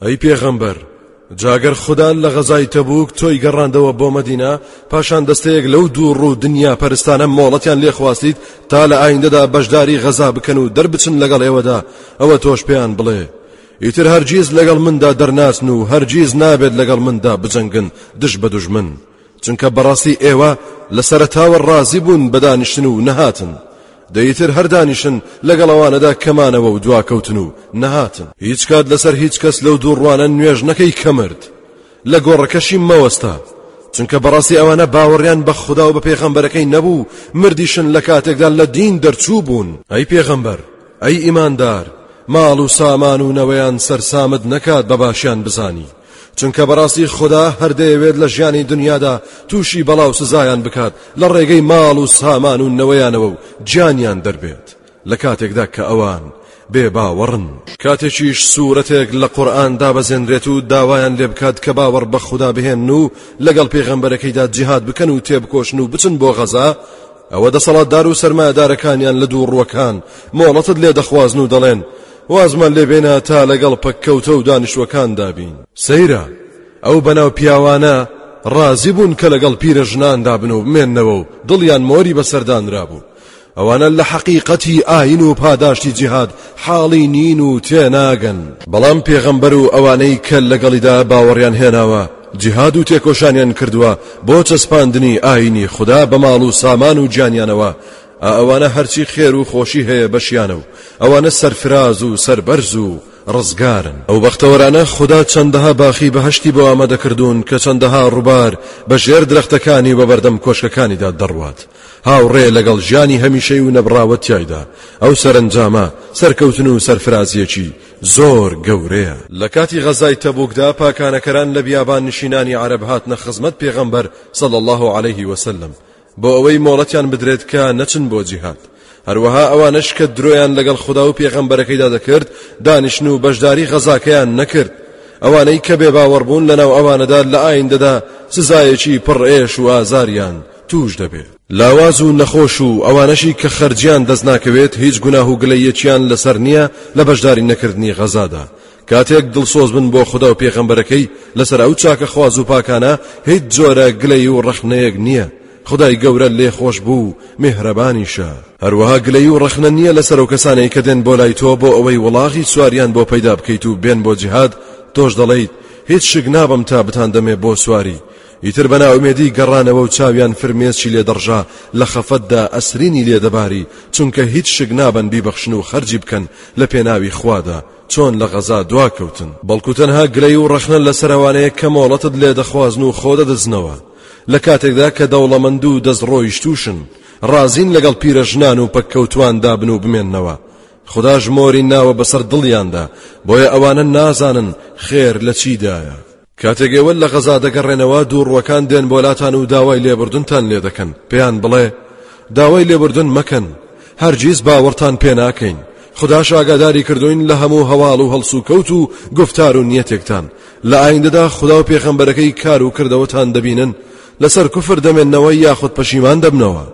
Speaker 1: ئەی پێغەمبەر جا گەر خودا لە غەزای تەبوک تۆی گەڕاندەوە بۆ مەدینە پاشان دەستەیەک لەو دوو ڕوو دنیا پەرستانە مۆڵەتیان لێخواستیت تا لە ئایندەدا بەشداری غەزا بکەن و دەربچن لەگەڵ ئێوەدا ئەوە تۆش پێیان بڵێ ئیتر هەرگیز لەگەڵ مندا دەرناچن و هەرگیز نابێت لەگەڵ مندا بجەنگن دژ بە دژمن چونکە بەڕاستی ئێوە لە سەرەتاوە ڕازی بوون بە دانیشتن و نەهاتن دەیتر هەر دانیشن لەگەڵ ئەوانەدا کەمانەوە و دواکەوتن و نەهاتن هیچ کات لەسەر هیچ کەس لەو دوو ڕوانە نوێژ نەکەی کەمرد لە گۆڕەکەشی مەوەستە چونکە بەڕاستی ئەوانە باوەڕیان بە خوددا و بە پێغەمبەرەکەی نەبوو مردیشن لە کاتێکدا لە دین دەرچوو بوون ئەی پێغەمبەر ئەی ئیماندار ماڵ و سامان و نەوەیان سەرسامت نەکات بە باشیان بزانیت چونکە بەڕاستی خودا هەر دەیەوێت لە ژیانی دنیادا تووشی بەڵا و سزایان بکات لە ڕێگەی ماڵ و سامان و نەوەیانەوە و گیانیان دەربێت لە کاتێکدا کە ئەوان بێ باوەڕن کاتێکیش سوورەتێک لە قورئان دابەزێنرێت و داوایان لێ بکات کە باوەڕ بە خودا بهێن و لەگەڵ پێغەمبەرەکەیدا جیهاد بکەن و تێبکۆشن و بچن بۆ غەزا ئەوە دەسەڵاتدار و سەرمایەدارەکانیان لە دوو ڕووەکان مۆڵەتت لێ دەخوازن و دەڵێن وازمان لێ بێنە تا لەگەڵ پەککەوتە و دانیشتوەکاندا بین. سەیرە، ئەو بەناو پیاوانە ڕازی بوون کە لەگەڵ پیرە ژناندا بن و بمێننەوە و دڵیان مۆری بەسەر دانرابوو. ئەوانە لە حەقیقەتی ئاین و پاداشتی جیهاد حاڵی نین و تێناگەن. بەڵام پێغەمبەر و ئەوانەی کە لەگەڵیدا باوەڕیان هێناوە، جیهاد و تێکۆشانیان کردووە بۆ چەسپاندنی ئاینی خودا بە ماڵ و سامان و گیانیانەوە، ئا ئەوانە هەرچی خێر و خۆشی هەیە بەشیانە و ئەوانە سەرفراز و سەربەرز و ڕزگارن ئەو بەختەوەرانە خودا چەندەها باخی بەهەشتی بۆ ئامادەکردوون کە چەندەها ڕووبار بە ژێر درەختەکانی و بە بەردەم کۆشکەکانیدا دەڕوات هاوڕێ لەگەڵ ژیانی هەمیشەی و نەبڕاوە تیایدا ئەو سەرنجامە سەرکەوتن و سەرفرازیەکی زۆر گەورەیە لە کاتی غەزای تەبوکدا پاکانەکەران لە بیابان نشینانی عەرەب هاتنە خزمەت پێغەمبەر صلی الله علیه وسلم بۆ ئەوەی مۆڵەتیان بدرێت کە نەچن بۆ جیهاد هەروەها ئەوانەش کە درۆیان لەگەڵ خدا و پێغەمبەرەکەیدا دەکرد دانیشن و بەشداری غەزاکەیان نەکرد ئەوانەی کە بێ باوەڕبوون لەناو ئەوانەدا لە ئایندەدا سزایەکی پڕئێش و ئازاریان توش دەبێت لاواز و نەخۆش و ئەوانەشی کە خەرجیان دەست ناکەوێت هیچ گوناه و گلەیەکیان لەسەر نییە لە بەشداری نەکردنی غەزادا کاتێک دڵسۆز بن بۆ خودا و پێغەمبەرەکەی لەسەر ئەو چاکە خوازو پاکانە هیچ جۆرە گلەیی و ڕەخنەیەک نییە خدای گەورە لێ خۆش بوو و میهرەبانیشە هەروەها گلەیی و ڕەخنە نییە لەسەر و کەسانەی کە دێن بۆ لای تۆ بۆ ئەوەی وڵاغی سواریان بۆ پەیدا بکەیت و بێن بۆ جهاد تۆش دەڵێیت هیچ شک نابم تا بتان دەمێ بۆ سواری ئیتر بە ناومێدی گەڕانەوە و چاویان فرمێسکی لێ دەڕژا لە خەفەتدا ئەسرینی لێ دەباری چونکە هیچ شک نابن بیبەخشن و خەرجی بکەن لە پێناوی خوادا چۆن لە غەزا دوا کەوتن بەڵکو تەنها گلەی و ڕەخنە لەسەر ئەوانەیە کە مۆڵەتت لێ دەخوازن و خۆ دەدزنەوە لە کاتێکدا کە دەوڵەمەند و دەست ڕۆیشتوشن ڕازین لەگەڵ پیرە ژنان و پەککەوتوان دابن و بمێنەوە خوداش مۆری ناوە بەسەر دڵیاندا بۆیە ئەوانە نازانن خێر لە چیدایە کاتێک ئێوە لە غەزا دەگەڕێنەوە دووڕووەکان دێن بۆلاتان و داوای لێبوردنتان لێ دەکەن پێیان بڵێ داوای لێبوردن مەکەن هەرگیز باوەڕتان پێ ناکەین خداش ئاگاداری کردوین لە هەموو هەواڵ و هەڵسو کەوت و گفتار و نیەتێکتان لە ئایندەدا خدا و پێخەمبەرەکەی کار و کردەوەتان دەبینن لەسەر کوفر دەمێنەوە یاخود پەشیمان دەبنەوە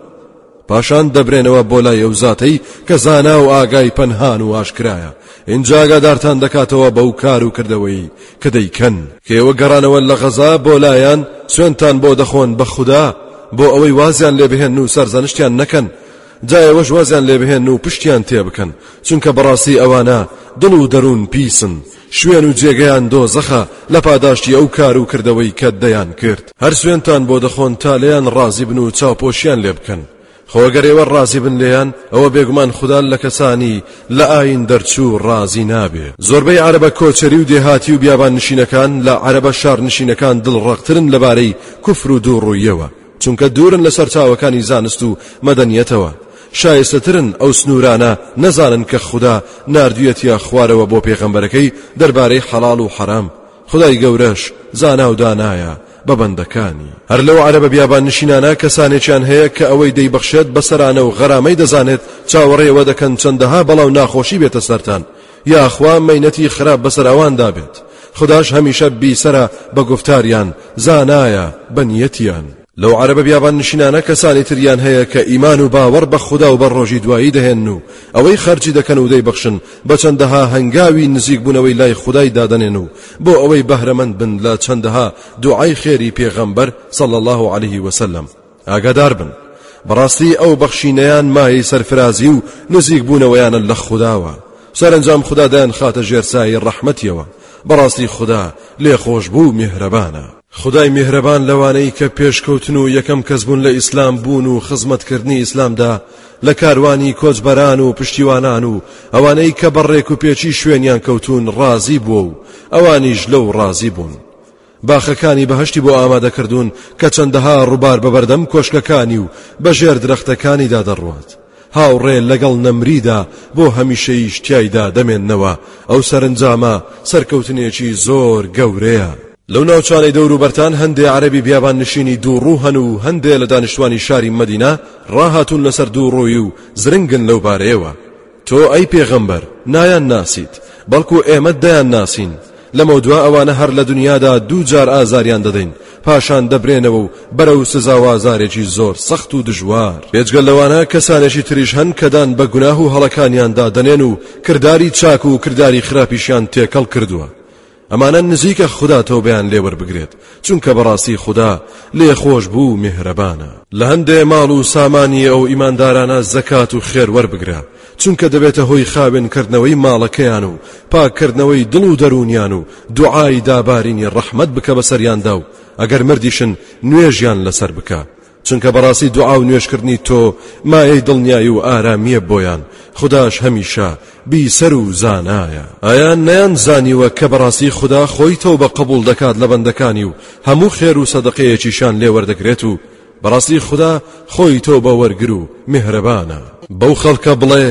Speaker 1: پاشان دەبرێنەوە بۆ لای ئەو زاتەی کە زانا و ئاگای پەنهان و ئاشکرایە ئینجا ئاگادارتان دەکاتەوە بەو کار و کردەوەی کە دەیکەن کێوە گەڕانەوە لە غەزا بۆ لایان سوێنتان بۆ دەخۆن بە خودا بۆ ئەوەی وازیان لێ بهێن و سەرزەنشتیان نەکەن جایەوەش وازیان لێ بهێن و پشتیان تێ بکەن چونکە بەڕاستی ئەوانە دڵ و دەروون پیسن شوێن و جێگەیان دۆزەخە لە پاداشتی ئەو کار و کردەوەی کە دەیان کرد هەر سوێنتان بۆ دەخۆن تا لێیان ڕازی بن و چاوپۆشیان لێ بکەن خۆ گەر ئێوە ڕازی بن لێیان ئەوە بێگومان خودا لە کەسانی لە ئاین دەرچوو ڕازی نابێ زۆربەی عەرەبە کۆچەری و دێهاتی و بیابان نشینەکان لە عەرەبە شارنشینەکان دڵڕەقترن لەبارەی کوفر و دووڕوویەوە چونکە دوورن لە سەرچاوەکانی زانست و مەدەنیەتەوە، شایستەترن ئەو سنوورانە نەزانن کە خودا ناردویەتیە خوارەوە بۆ پێغەمبەرەکەی دەربارەی حەڵاڵ و حەرام، خودای گەورەش زانا و دانایە بە بەندەکانی. هەر لەو عەرەبە بیابان نشینانە کەسانێکیان هەیە کە ئەوەی دەیبەخشێت بە سەرانە و غەرامەی دەزانێت، چاوەڕێ ئەوە دەکەن چەندەها بەڵا و ناخۆشی بێتە سەرتان، یاخوا مەینەتی خراپ بەسەر ئەواندا بێت خوداش هەمیشە بیسەرە بە گوفتاریان زانایە بە نیەتیان. لەو عەرەبە بیابان نشینانە کەسانی تریان هەیە کە ئیمان و باوەڕ بە خودا و بە ڕۆژی دوایی دەهێنن و ئەوەی خەرجی دەکەن و دەیبەخشن بە چەندەها هەنگاوی نزیکبوونەوەی لای خودای دادەنێن و بۆ ئەوەی بەهرەمەند بن لە چەندەها دوعای خێری پێغەمبەر صلی الله علیه وسلم ئاگادار بن، بەڕاستی ئەو بەخشینەیان مایەی سەرفرازی و نزیک بوونەوەیانە لە خوداوە، سەرەنجام خودا دەیانخاتە ژێر سایەی ڕەحمەتیەوە، بەڕاستی خودا لێخۆشبوو و میهرەبانە. خودای میهرەبان لەوانەی کە پێشکەوتن و یەکەم کەس بوون لە ئیسلام بوون و خزمەتکردنی ئیسلامدا لە کاروانی کۆچبەران و پشتیوانان و ئەوانەی کە بە ڕێکوپێکی شوێنیان کەوتوون ڕازی بووە و ئەوانیش لەو ڕازی بوون. باخەکانی بەهەشتی بۆ ئامادە کردوون کە چەندەها ڕووبار بە بەردەم کۆشکەکانی و بە ژێر درەختەکانیدا دەڕوات هاوڕێ لەگەڵ نەمریدا بۆ هەمیشەی شتیایدا دەمێنەوە ئەو سەرنجامە سەرکەوتنێکی زۆر گەورەیە. لەو ناوچانەی دەوروبەرتان هەندێ عەرەبی بیابان نشینی دووڕوو هەن و هەندێ لە دانیشتوانی شاری مەدینە ڕاهاتوون لەسەر دووڕووی و زرنگن لەو بارەیەوە. تۆ ئەی پێغەمبەر نایان ناسیت بەڵکو ئێمەت دەیان ناسین لەمەودوا ئەوانە هەر لە دنیادا دوو جار ئازاریان دەدەین پاشان دەبرێنەوە و بەرەو سزا و ئازارێکی زۆر سەخت و دژوار بێجگە لەوانە کەسانێکی تریش هەن کەدان بە گوناه و هەڵەکانیاندا دەنێن و کرداری چاک و کرداری خراپیشیان تێکەڵ کردووە ئەمانە نزیکە خودا تۆبەیان لێ وەربگرێت چونکە بەڕاستی خودا لێخۆشبوو و میهرەبانە. لە هەندێ ماڵ و سامانی ئەو ئیماندارانە زەکات و خێر وەربگرە چونکە دەبێتە هۆی خاوێن کردنەوەی ماڵەکەیان و پاک کردنەوەی دڵ و دەروونیان و دوعای دابارینی ڕەحمەت بکە بەسەریاندا و ئەگەر مردیشن نوێژیان لەسەر بکە چونکە بەڕاستی دوعا و نوێژکردنی تۆ مایەی دڵنیایی و ئارامییە بۆیان خوداش هەمیشە بیسەر و زانایە ئایا نەیان زانیوە کە بەڕاستی خدا خۆی تەو بە قبول دەکات لە بەندەکانی و هەموو خێر و سەدەقەیەکیشان لێوەردەگرێت و بەڕاستی خدا خۆی تۆ بە وەرگر و مهرەبانە بەو خەڵکە بڵێ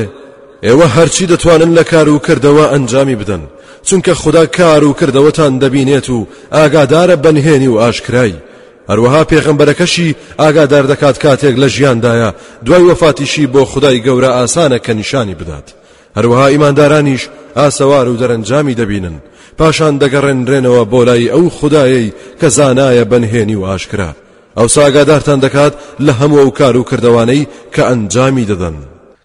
Speaker 1: ئێوە هەرچی دەتوانن لە کار و کردەوە ئەنجامی بدەن چونکە خدا کار و کردەوەتان دەبینێت و ئاگادارە بەنهێنی و ئاشکرای هەروەها پێغەمبەرەکەشی ئاگادار دەکات کاتێک لە ژیاندایە دوای وەفاتیشی بۆ خودای گەورە ئاسانە کە نیشانی بدات هەروەها ئیماندارانیش ئاسەوار و دەرەنجامی دەبینن پاشان دەگەڕێنرێنەوە بۆ لای ئەو خدایەی کە زانایە بەنهێنی و ئاشکرا ئەو ساگادارتان دەکات لە هەموو ئەو کار و کردوانەی کە ئەنجامی دەدەن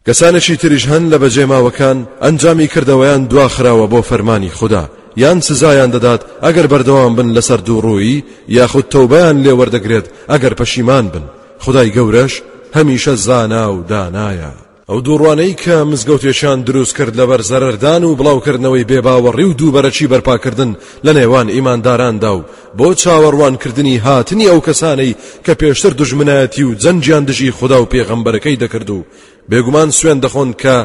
Speaker 1: کەسانێکی تریش هەن لە بەجێماوەکان ئەنجامی کردەوەیان دواخراوە بۆ فەرمانی خودا یان سزایان دەدات ئەگەر بەردەوام بن لەسەر دووڕوویی یاخود تەوبەیان لێ وەردەگرێت ئەگەر پەشیمان بن خدای گەورەش هەمیشە زانا و دانایە ئەو دووڕوانەی کە مزگەوتێکیان دروست کرد لەبەر زەرەردان و بڵاوکردنەوەی بێباوەڕی و دووبەرەکی بەرپاکردن لە نێوان ئیمانداراندا و بۆ چاوەڕوانکردنی هاتنی ئەو کەسانەی کە پێشتر دوژمنایەتی و جەنجیان دژی خدا و پێغەمبەرەکەی دەکرد و بێگومان سوێن دەخۆن کە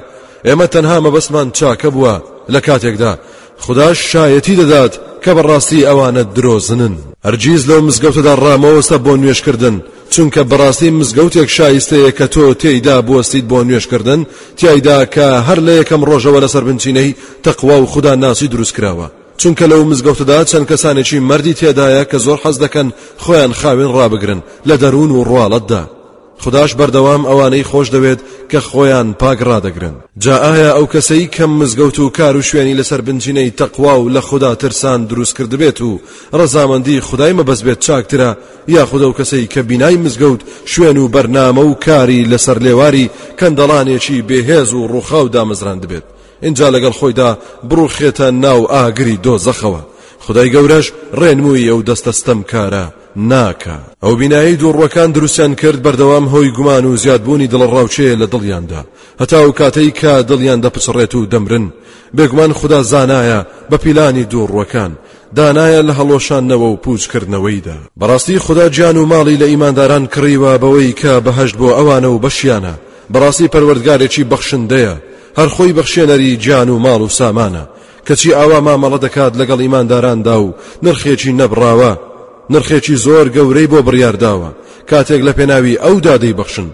Speaker 1: ئێمە تەنها مەبەستمان چاکە بووە لە کاتێکدا خداش شایەتی دەدات کە بەڕاستی ئەوانە درۆزنن هەرگیز لەو مزگەوتەدا ڕامەوەستە بۆ نوێشکردن چونکە بەڕاستی مزگەوتێک شایستەیە کە تۆ تێیدا بوەستیت بۆ نوێشکردن تیایدا کە هەر لە یەکەم ڕۆژەوە لەسەر بنچینەی تەقوا و خدا ناسی دروست کراوە چونکە لەو مزگەوتەدا چەند کەسانێکی مەردی تێدایە کە زۆر حەز دەکەن خۆیان خاوێن ڕابگرن لە دەروون و ڕواڵەتدا خداش بەردەوام ئەوانەی خۆش دەوێت کە خۆیان پاک ڕادەگرن جا ئایا ئەو کەسەی کەم مزگەوت و کار و شوێنی لەسەر بنچینەی تەقوا و لە خدا ترسان دروست کردبێت و ڕەزامەندی خدای مەبەست بێت چاکترە یاخود ئەو کەسەی کە بینای مزگەوت شوێن و بەرنامە و کاری لەسەر لێواری کەندەڵانێکی بێهێز و ڕووخاو دامەزراندبێت ئینجا لەگەڵ خۆیدا بڕوخێتە ناو ئاگری دۆزەخەوە خدای گەورەش ڕێنمووی ئەو دەستە ستەمکارە ناکا ئەو بینایی دووڕوەکان دروستیان کرد بەردەوام هۆی گومان و زیادبوونی دڵەڕاوچەیە لە دڵیاندا هەتا ئەو کاتەی کە دڵیان دەپچڕێت و دەمرن بێگومان خدا زانایە بە پیلانی دووڕوەکان دانایە لە هەڵۆشانەوە و پوچکردنەوەیدا بەڕاستی خدا گیان و ماڵی لە ئیمانداران کڕیوە بەوەی کە بەهشت بۆ ئەوانە و بەشیانە بەڕاستی پەروەردگارێکی بەخشندەیە هەر خۆی بەخشێنەری گیان و ماڵ و سامانە، کەچی ئاوا مامەڵە دەکات لەگەڵ ئیمانداراندا و نرخێکی نەبڕاوە، نرخێکی زۆر گەورەی بۆ بڕیارداوە، کاتێک لە پێناوی ئەودا دەیبەخشن.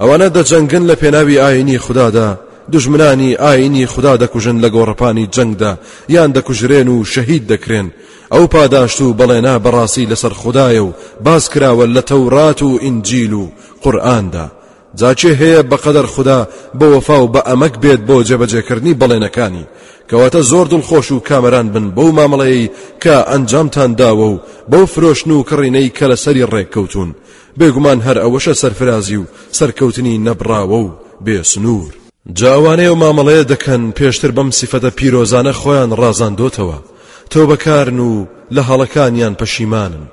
Speaker 1: ئەوانە دەجەنگن لە پێناوی ئاینی خودادا، دوژمنانی ئاینی خودا دەکوژن لە گۆڕەپانی جەنگدا، یان دەکوژرێن و شەهید دەکرێن، ئەو پاداشت و بەڵێنە بەڕاستی لەسەر خودایە و باس کراوە لە تەورات و ئینجیل و قورئاندا، جا کێ هەیە بەقەدەر خودا بە وەفا و بە ئەمەک بێت بۆ جێبەجێکردنی بەڵێنەکانی کەواتە زۆر دڵخۆش و کامەران بن بەو مامەڵەیەی کە ئەنجامتان داوە و بەو فرۆشتن و کڕینەی کە لەسەری ڕێککەوتون بێگومان هەر ئەوەشە سەرفرازی و سەرکەوتنی نەبڕاوە و بێ سنوور جا ئەوانەی ئەو مامەڵەیە دەکەن پێشتر بەم سیفەتە پیرۆزانە خۆیان ڕازاندۆتەوە تۆبەکارن و لە هەڵەکانیان پەشیمانن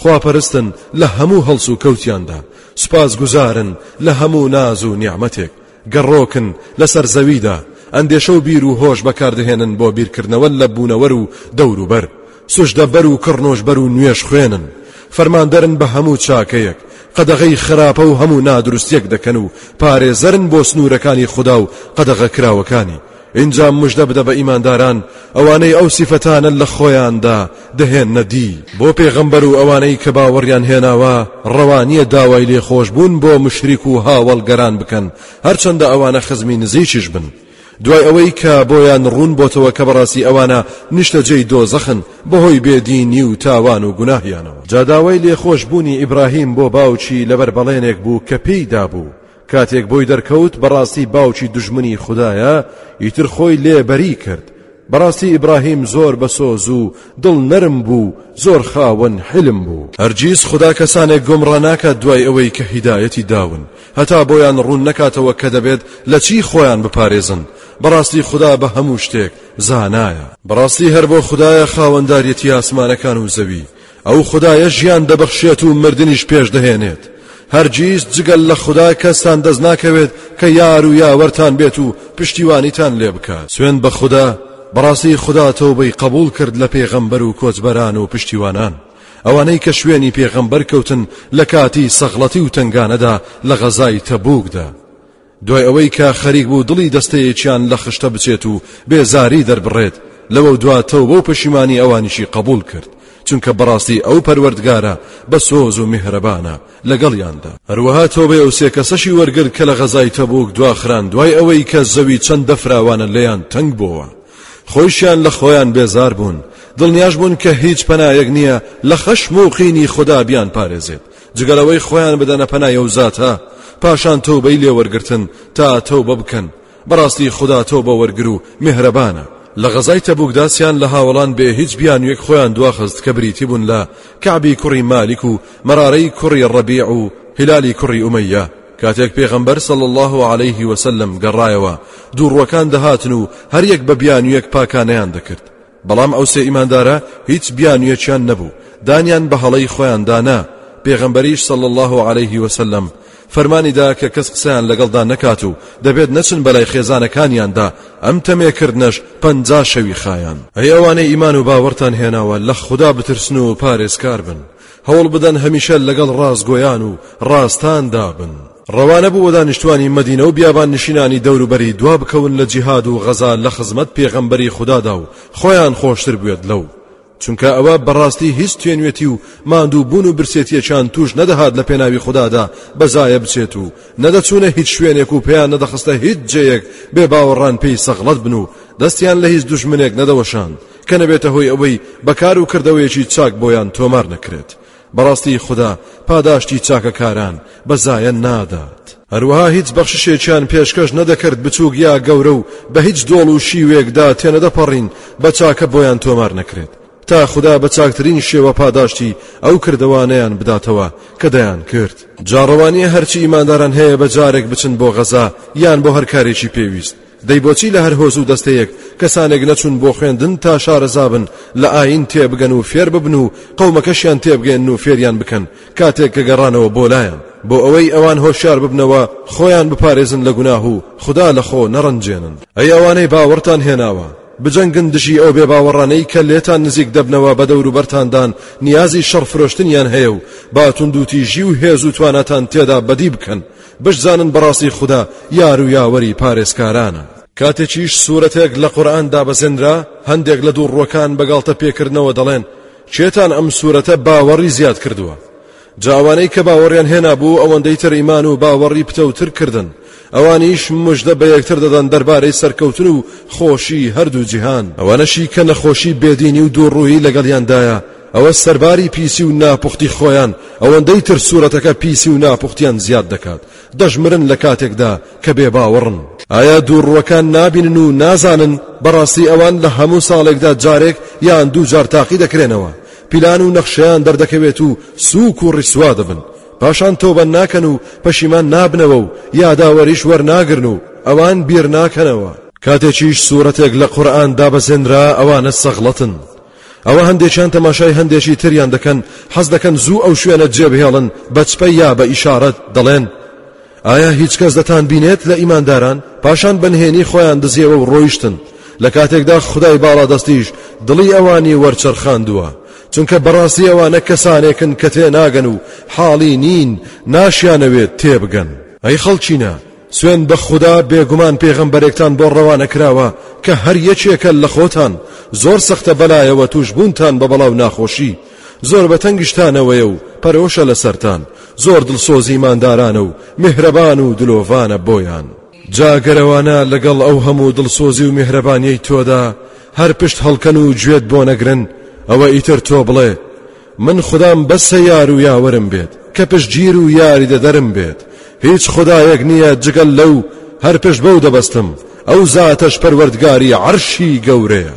Speaker 1: خواپەرستن لە هەموو هەڵس و کەوتیاندا، سوپاسگوزارن لە هەموو ناز و نیعمەتێک، گەڕۆکن لەسەر زەویدا، ئەندێشە و بیر و هۆش بەکاردەهێنن بۆ بیرکردنەوە لە بوونەوەر و دەوروبەر، سوجدەبەر و کڕنوشبەر و نوێژخوێنن، فەرماندەرن بە هەموو چاکەیەک، قەدەغەی خراپە و هەموو نادروستییەک دەکەن و پارێزەرن بۆ سنوورەکانی خودا و قەدەغەکراوەکانی، ئینجا مژدە بدە بە ئیمانداران ئەوانەی ئەو سیفەتانە لە خۆیاندا دەهێنە دی بۆ پێغەمبەر و ئەوانەی کە باوەڕیان هێناوە ڕەوانیە داوای لێخۆشبوون بۆ مشریک و هاوەڵگەران بکەن هەرچەندە ئەوانە خزمی نزیکیش بن دوای ئەوەی کە بۆیان ڕوون بۆتەوە کە بەڕاستی ئەوانە نیشتەجێی دۆزەخن بەهۆی بێدینی و تاوان و گوناهیانەوە جاداوای لێخۆشبوونی ئیبراهیم بۆ باوکی لەبەر بەڵێنێک بوو کە پێی دابوو کاتێک بۆی دەرکەوت بەڕاستی باوکی دوژمنی خودایە ئیتر خۆی لێ بەری کرد بەڕاستی ئیبراهیم زۆر بەسۆز و دڵ نەرم بوو زۆر خاوەن حلم بوو هەرگیز خودا کەسانێک گۆمڕا ناکات دوای ئەوەی کە هیدایەتی داون هەتا بۆیان ڕوون نەکاتەوە کە دەبێت لە چی خۆیان بپارێزن بەڕاستی خودا بە هەموو شتێک زانایە بەڕاستی هەر بۆ خودایە خاوەنداریەتی ئاسمانەکان و زەوی ئەو خودایە ژیان دەبەخشێت و مردنیش پێش دەهێنێت هەرگیز جگەل لە خودا کەستان دەست ناکەوێت کە یار و یاوەرتان بێت و پشتیوانیتان لێ بکات سوێن بە خودا بەڕاستی خدا تەوبەی قبول کرد لە پێغەمبەر و کۆچبەران و پشتیوانان ئەوانەی کە شوێنی پێغەمبەر کەوتن لە کاتی سەغڵەتی و تنگانەدا لە غەزای تەبوکدا دوای ئەوەی کە خەریک بوو دڵی دەستەیەکیان لە خشتە بچێت و بێزاری دەربڕێت لەوە دوا تەوبە و پەشیمانی ئەوانیشی قبول کرد چونکە بەڕاستی ئەو پەروەردگارە بە سۆز و میهرەبانە لەگەڵیاندا هەروەها تۆبەی ئەو سێ کەسەشی وەرگرت کە لە غەزای تەبوک دواخران دوای ئەوەی کە زەوی چەندە فراوانە لێیان تەنگ بۆوە خۆیشیان لە خۆیان بێزار بوون دڵنیاش بوون کە هیچ پەنایەک نییە لە خەشم و قینی خوددا بیان پارێزێت جگە لەوەی خۆیان بدەنە پەنای ئەو زاتە پاشان تۆبەی لێوەرگتن تا تۆبە بکەن بەڕاستی خدا تۆ بە وەرگر و مهرەبانە لە غەزای تەبوکداسیان لە هاوڵان بێ هیچ بیانوێک خۆیان دواخست کە بریتی بوون لە کەعبی کوڕی مالیک و مەرارەی کوڕی ڕەبیع و هلالی کوڕی ئومەیە کاتێک پێغەمبەر سەڵ الله عليه وسلم گەڕایەوە دووڕوەکان دەهاتن و هەریەک بە بیانویەک پاکانیان دەکرد بەڵام ئەو سێ ئیماندارە هیچ بیانویەکیان نەبوو دانیان بە هەڵەی خۆیان دانا پێغەمبەریش صلی الله علیه وسلم فەرمانی دا کە کەس قسەیان لەگەڵدا نەکات و دەبێت نەچن بەلای خێزانەکانیاندا ئەم تەمێکردنەش پەنجا شەوی خایان ئەی ئەوانەی ئیمان و باوەڕتان هێناوە لە خودا بترسن و پارێزکار بن هەوڵ بدەن هەمیشە لەگەڵ ڕاستگۆیان و ڕاستاندا بن ڕەوانە بوو وەدانیشتوانی مەدینەو بیابان نشینانی دەوروبەری دوا بکەون لە جیهاد و غەزا لە خزمەت پێغەمبەری خودادا و خۆیان خۆشتر بوێت لەو چونکە ئەوە بەڕاستی هیچ توێنوێتی و ماندوو بوون و برسێتیەکیان توش نەدەهات لە پێناوی خودادا بەزایە بچێت و نەدەچوونە هیچ شوێنێک و پێیان نەدەخستە هیچ جێیەک بێ باوەڕان پێی سەغڵەت بن و دەستیان لە هیچ دژمنێک نەدەوەشان کە نەبێتە هۆی ئەوەی بەکار و کردەوەیەکی چاک بۆیان تۆمار نەکرێت بەڕاستی خودا پاداشتی چاکەکاران بە زایە نادات. هەروەها هیچ بەخششێکیان پێشکەش نەدەکرد بچووک یا گەورە و بە هیچ دۆڵ و شیوێکدا تێنەدەپەڕین بە چاکە بۆیان تۆمار نەکرێت تا خودا بە چاکترین شێوە پاداشتی ئەو کردەوانەیان بداتەوە کە دەیان کرد جاڕەوانیە هەرچی ئیمانداران هەیە بە جارێک بچن بۆ غەزا یان بۆ هەر کارێکی پێویست دەی بۆچی لە هەر هۆز و دەستەیەک کەسانێک نەچوون بۆ خوێندن تا شارەزا بن لە ئایین تێبگەن و فێر ببن و قەومەکەشیان تێبگەیەنن و فێریان بکەن کاتێک کە گەڕانەوە بۆ لایان بۆ ئەوەی ئەوان هۆشیار ببنەوە خۆیان بپارێزن لە گوناه و خودا لە خۆ نەڕەنجێنن ئەی ئەوانەی باوەڕتان هێناوە بجەنگن دژی ئەو بێباوەڕانەی کە لێتان نزیک دەبنەوە بە دەوروبەرتاندان نیازی شەڕ فرۆشتنیان هەیە و با توندوتیژی و هێز و تواناتان تێدا بەدی بکەن بشزانن بەڕاستی خودا یار و یاوەری پارێزکارانە. کاتێکیش سورەتێک لە قورئان دابەزێنرا هەندێک لە دووڕووەکان بە گاڵتە پێکردنەوە دەڵێن کێتان ئەم سورەتە باوەڕی زیاد کردووە جا ئەوانەی کە باوەڕیان هێنا بوو ئەوەندەی تر ئیمان و باوەڕی پتەوتر کردن ئەوانیش مژدە بە یەکتر دەدەن دەربارەی سەرکەوتن و خۆشی هەردوو جیهان ئەوانەشی کە نەخۆشی بێدینی و دووڕووی لەگەڵیاندایە ئەوە سەرباری پیسی و ناپوختی خۆیان ئەوەندەی تر سورەتەکە پیسی و ناپوختیان زیاد دەکات دەژمرن لە کاتێکدا کە بێ باوەڕن. ئایا دووڕوەکان نابینن و نازانن بەڕاستی ئەوان لە هەموو ساڵێکدا جارێک یان دوو جار تاقی دەکرێنەوە پیلان و نەخشەیان دەردەکەوێت و سووک و ڕیسوا دەبن پاشان تۆبە ناکەن و پەشیمان نابنەوە و یاداوەریش وەرناگرن و ئەوان بیر ناکەنەوە کاتێکیش سورەتێک لە قورئان دابەزێنرا ئەوانە سەغڵەتن ئەوە هەندێکیان تەماشای هەندێکی تریان دەکەن، حەز دەکەن زوو ئەو شوێنە جێبهێڵن، بە چپە یا بە ئیشارەت دەڵێن، ئایا هیچ کەس دەتانبینێت لە ئیمانداران؟ پاشان بە نهێنی خۆیان دزییەوە و ڕۆیشتن، لە کاتێکدا خودای باڵادەستیش دڵی ئەوانی وەرچەرخاندووە، چونکە بەڕاستی ئەوانە کەسانێکن کە تێناگەن و حاڵی نین، ناشیانەوێت تێبگەن. ئەی خەڵکینە! سوێن بە خودا بێگومان پێغەمبەرێکتان بۆ ڕەوانە کراوە کە هەر یەکێکە لە خۆتان زۆر سەختە بەلایەوە توشبوونتان بە بەڵاو ناخۆشی زۆر بە تەنگشتانەوەیە و پەرۆشە لەسەرتان زۆر دڵسۆزی ماندارانە و مهرەبان و دلۆڤانە بۆیان جاگەرەوانە لەگەڵ ئەو هەموو دڵسۆزی و مهرەبانیەی تۆدا هەر پشت هەڵکەن و گوێت بۆ نەگرن ئەوە ئیتر تۆ بڵێ من خودام بەسە یار و یاوەرم بێت کە پشتگیر و یاریدەدەرم بێت هیچ خودایەک نییە جگەل لەو هەر پشت بەو دەبەستم ئەو زاتەش پەروەردگاری عەرشی گەورەیە.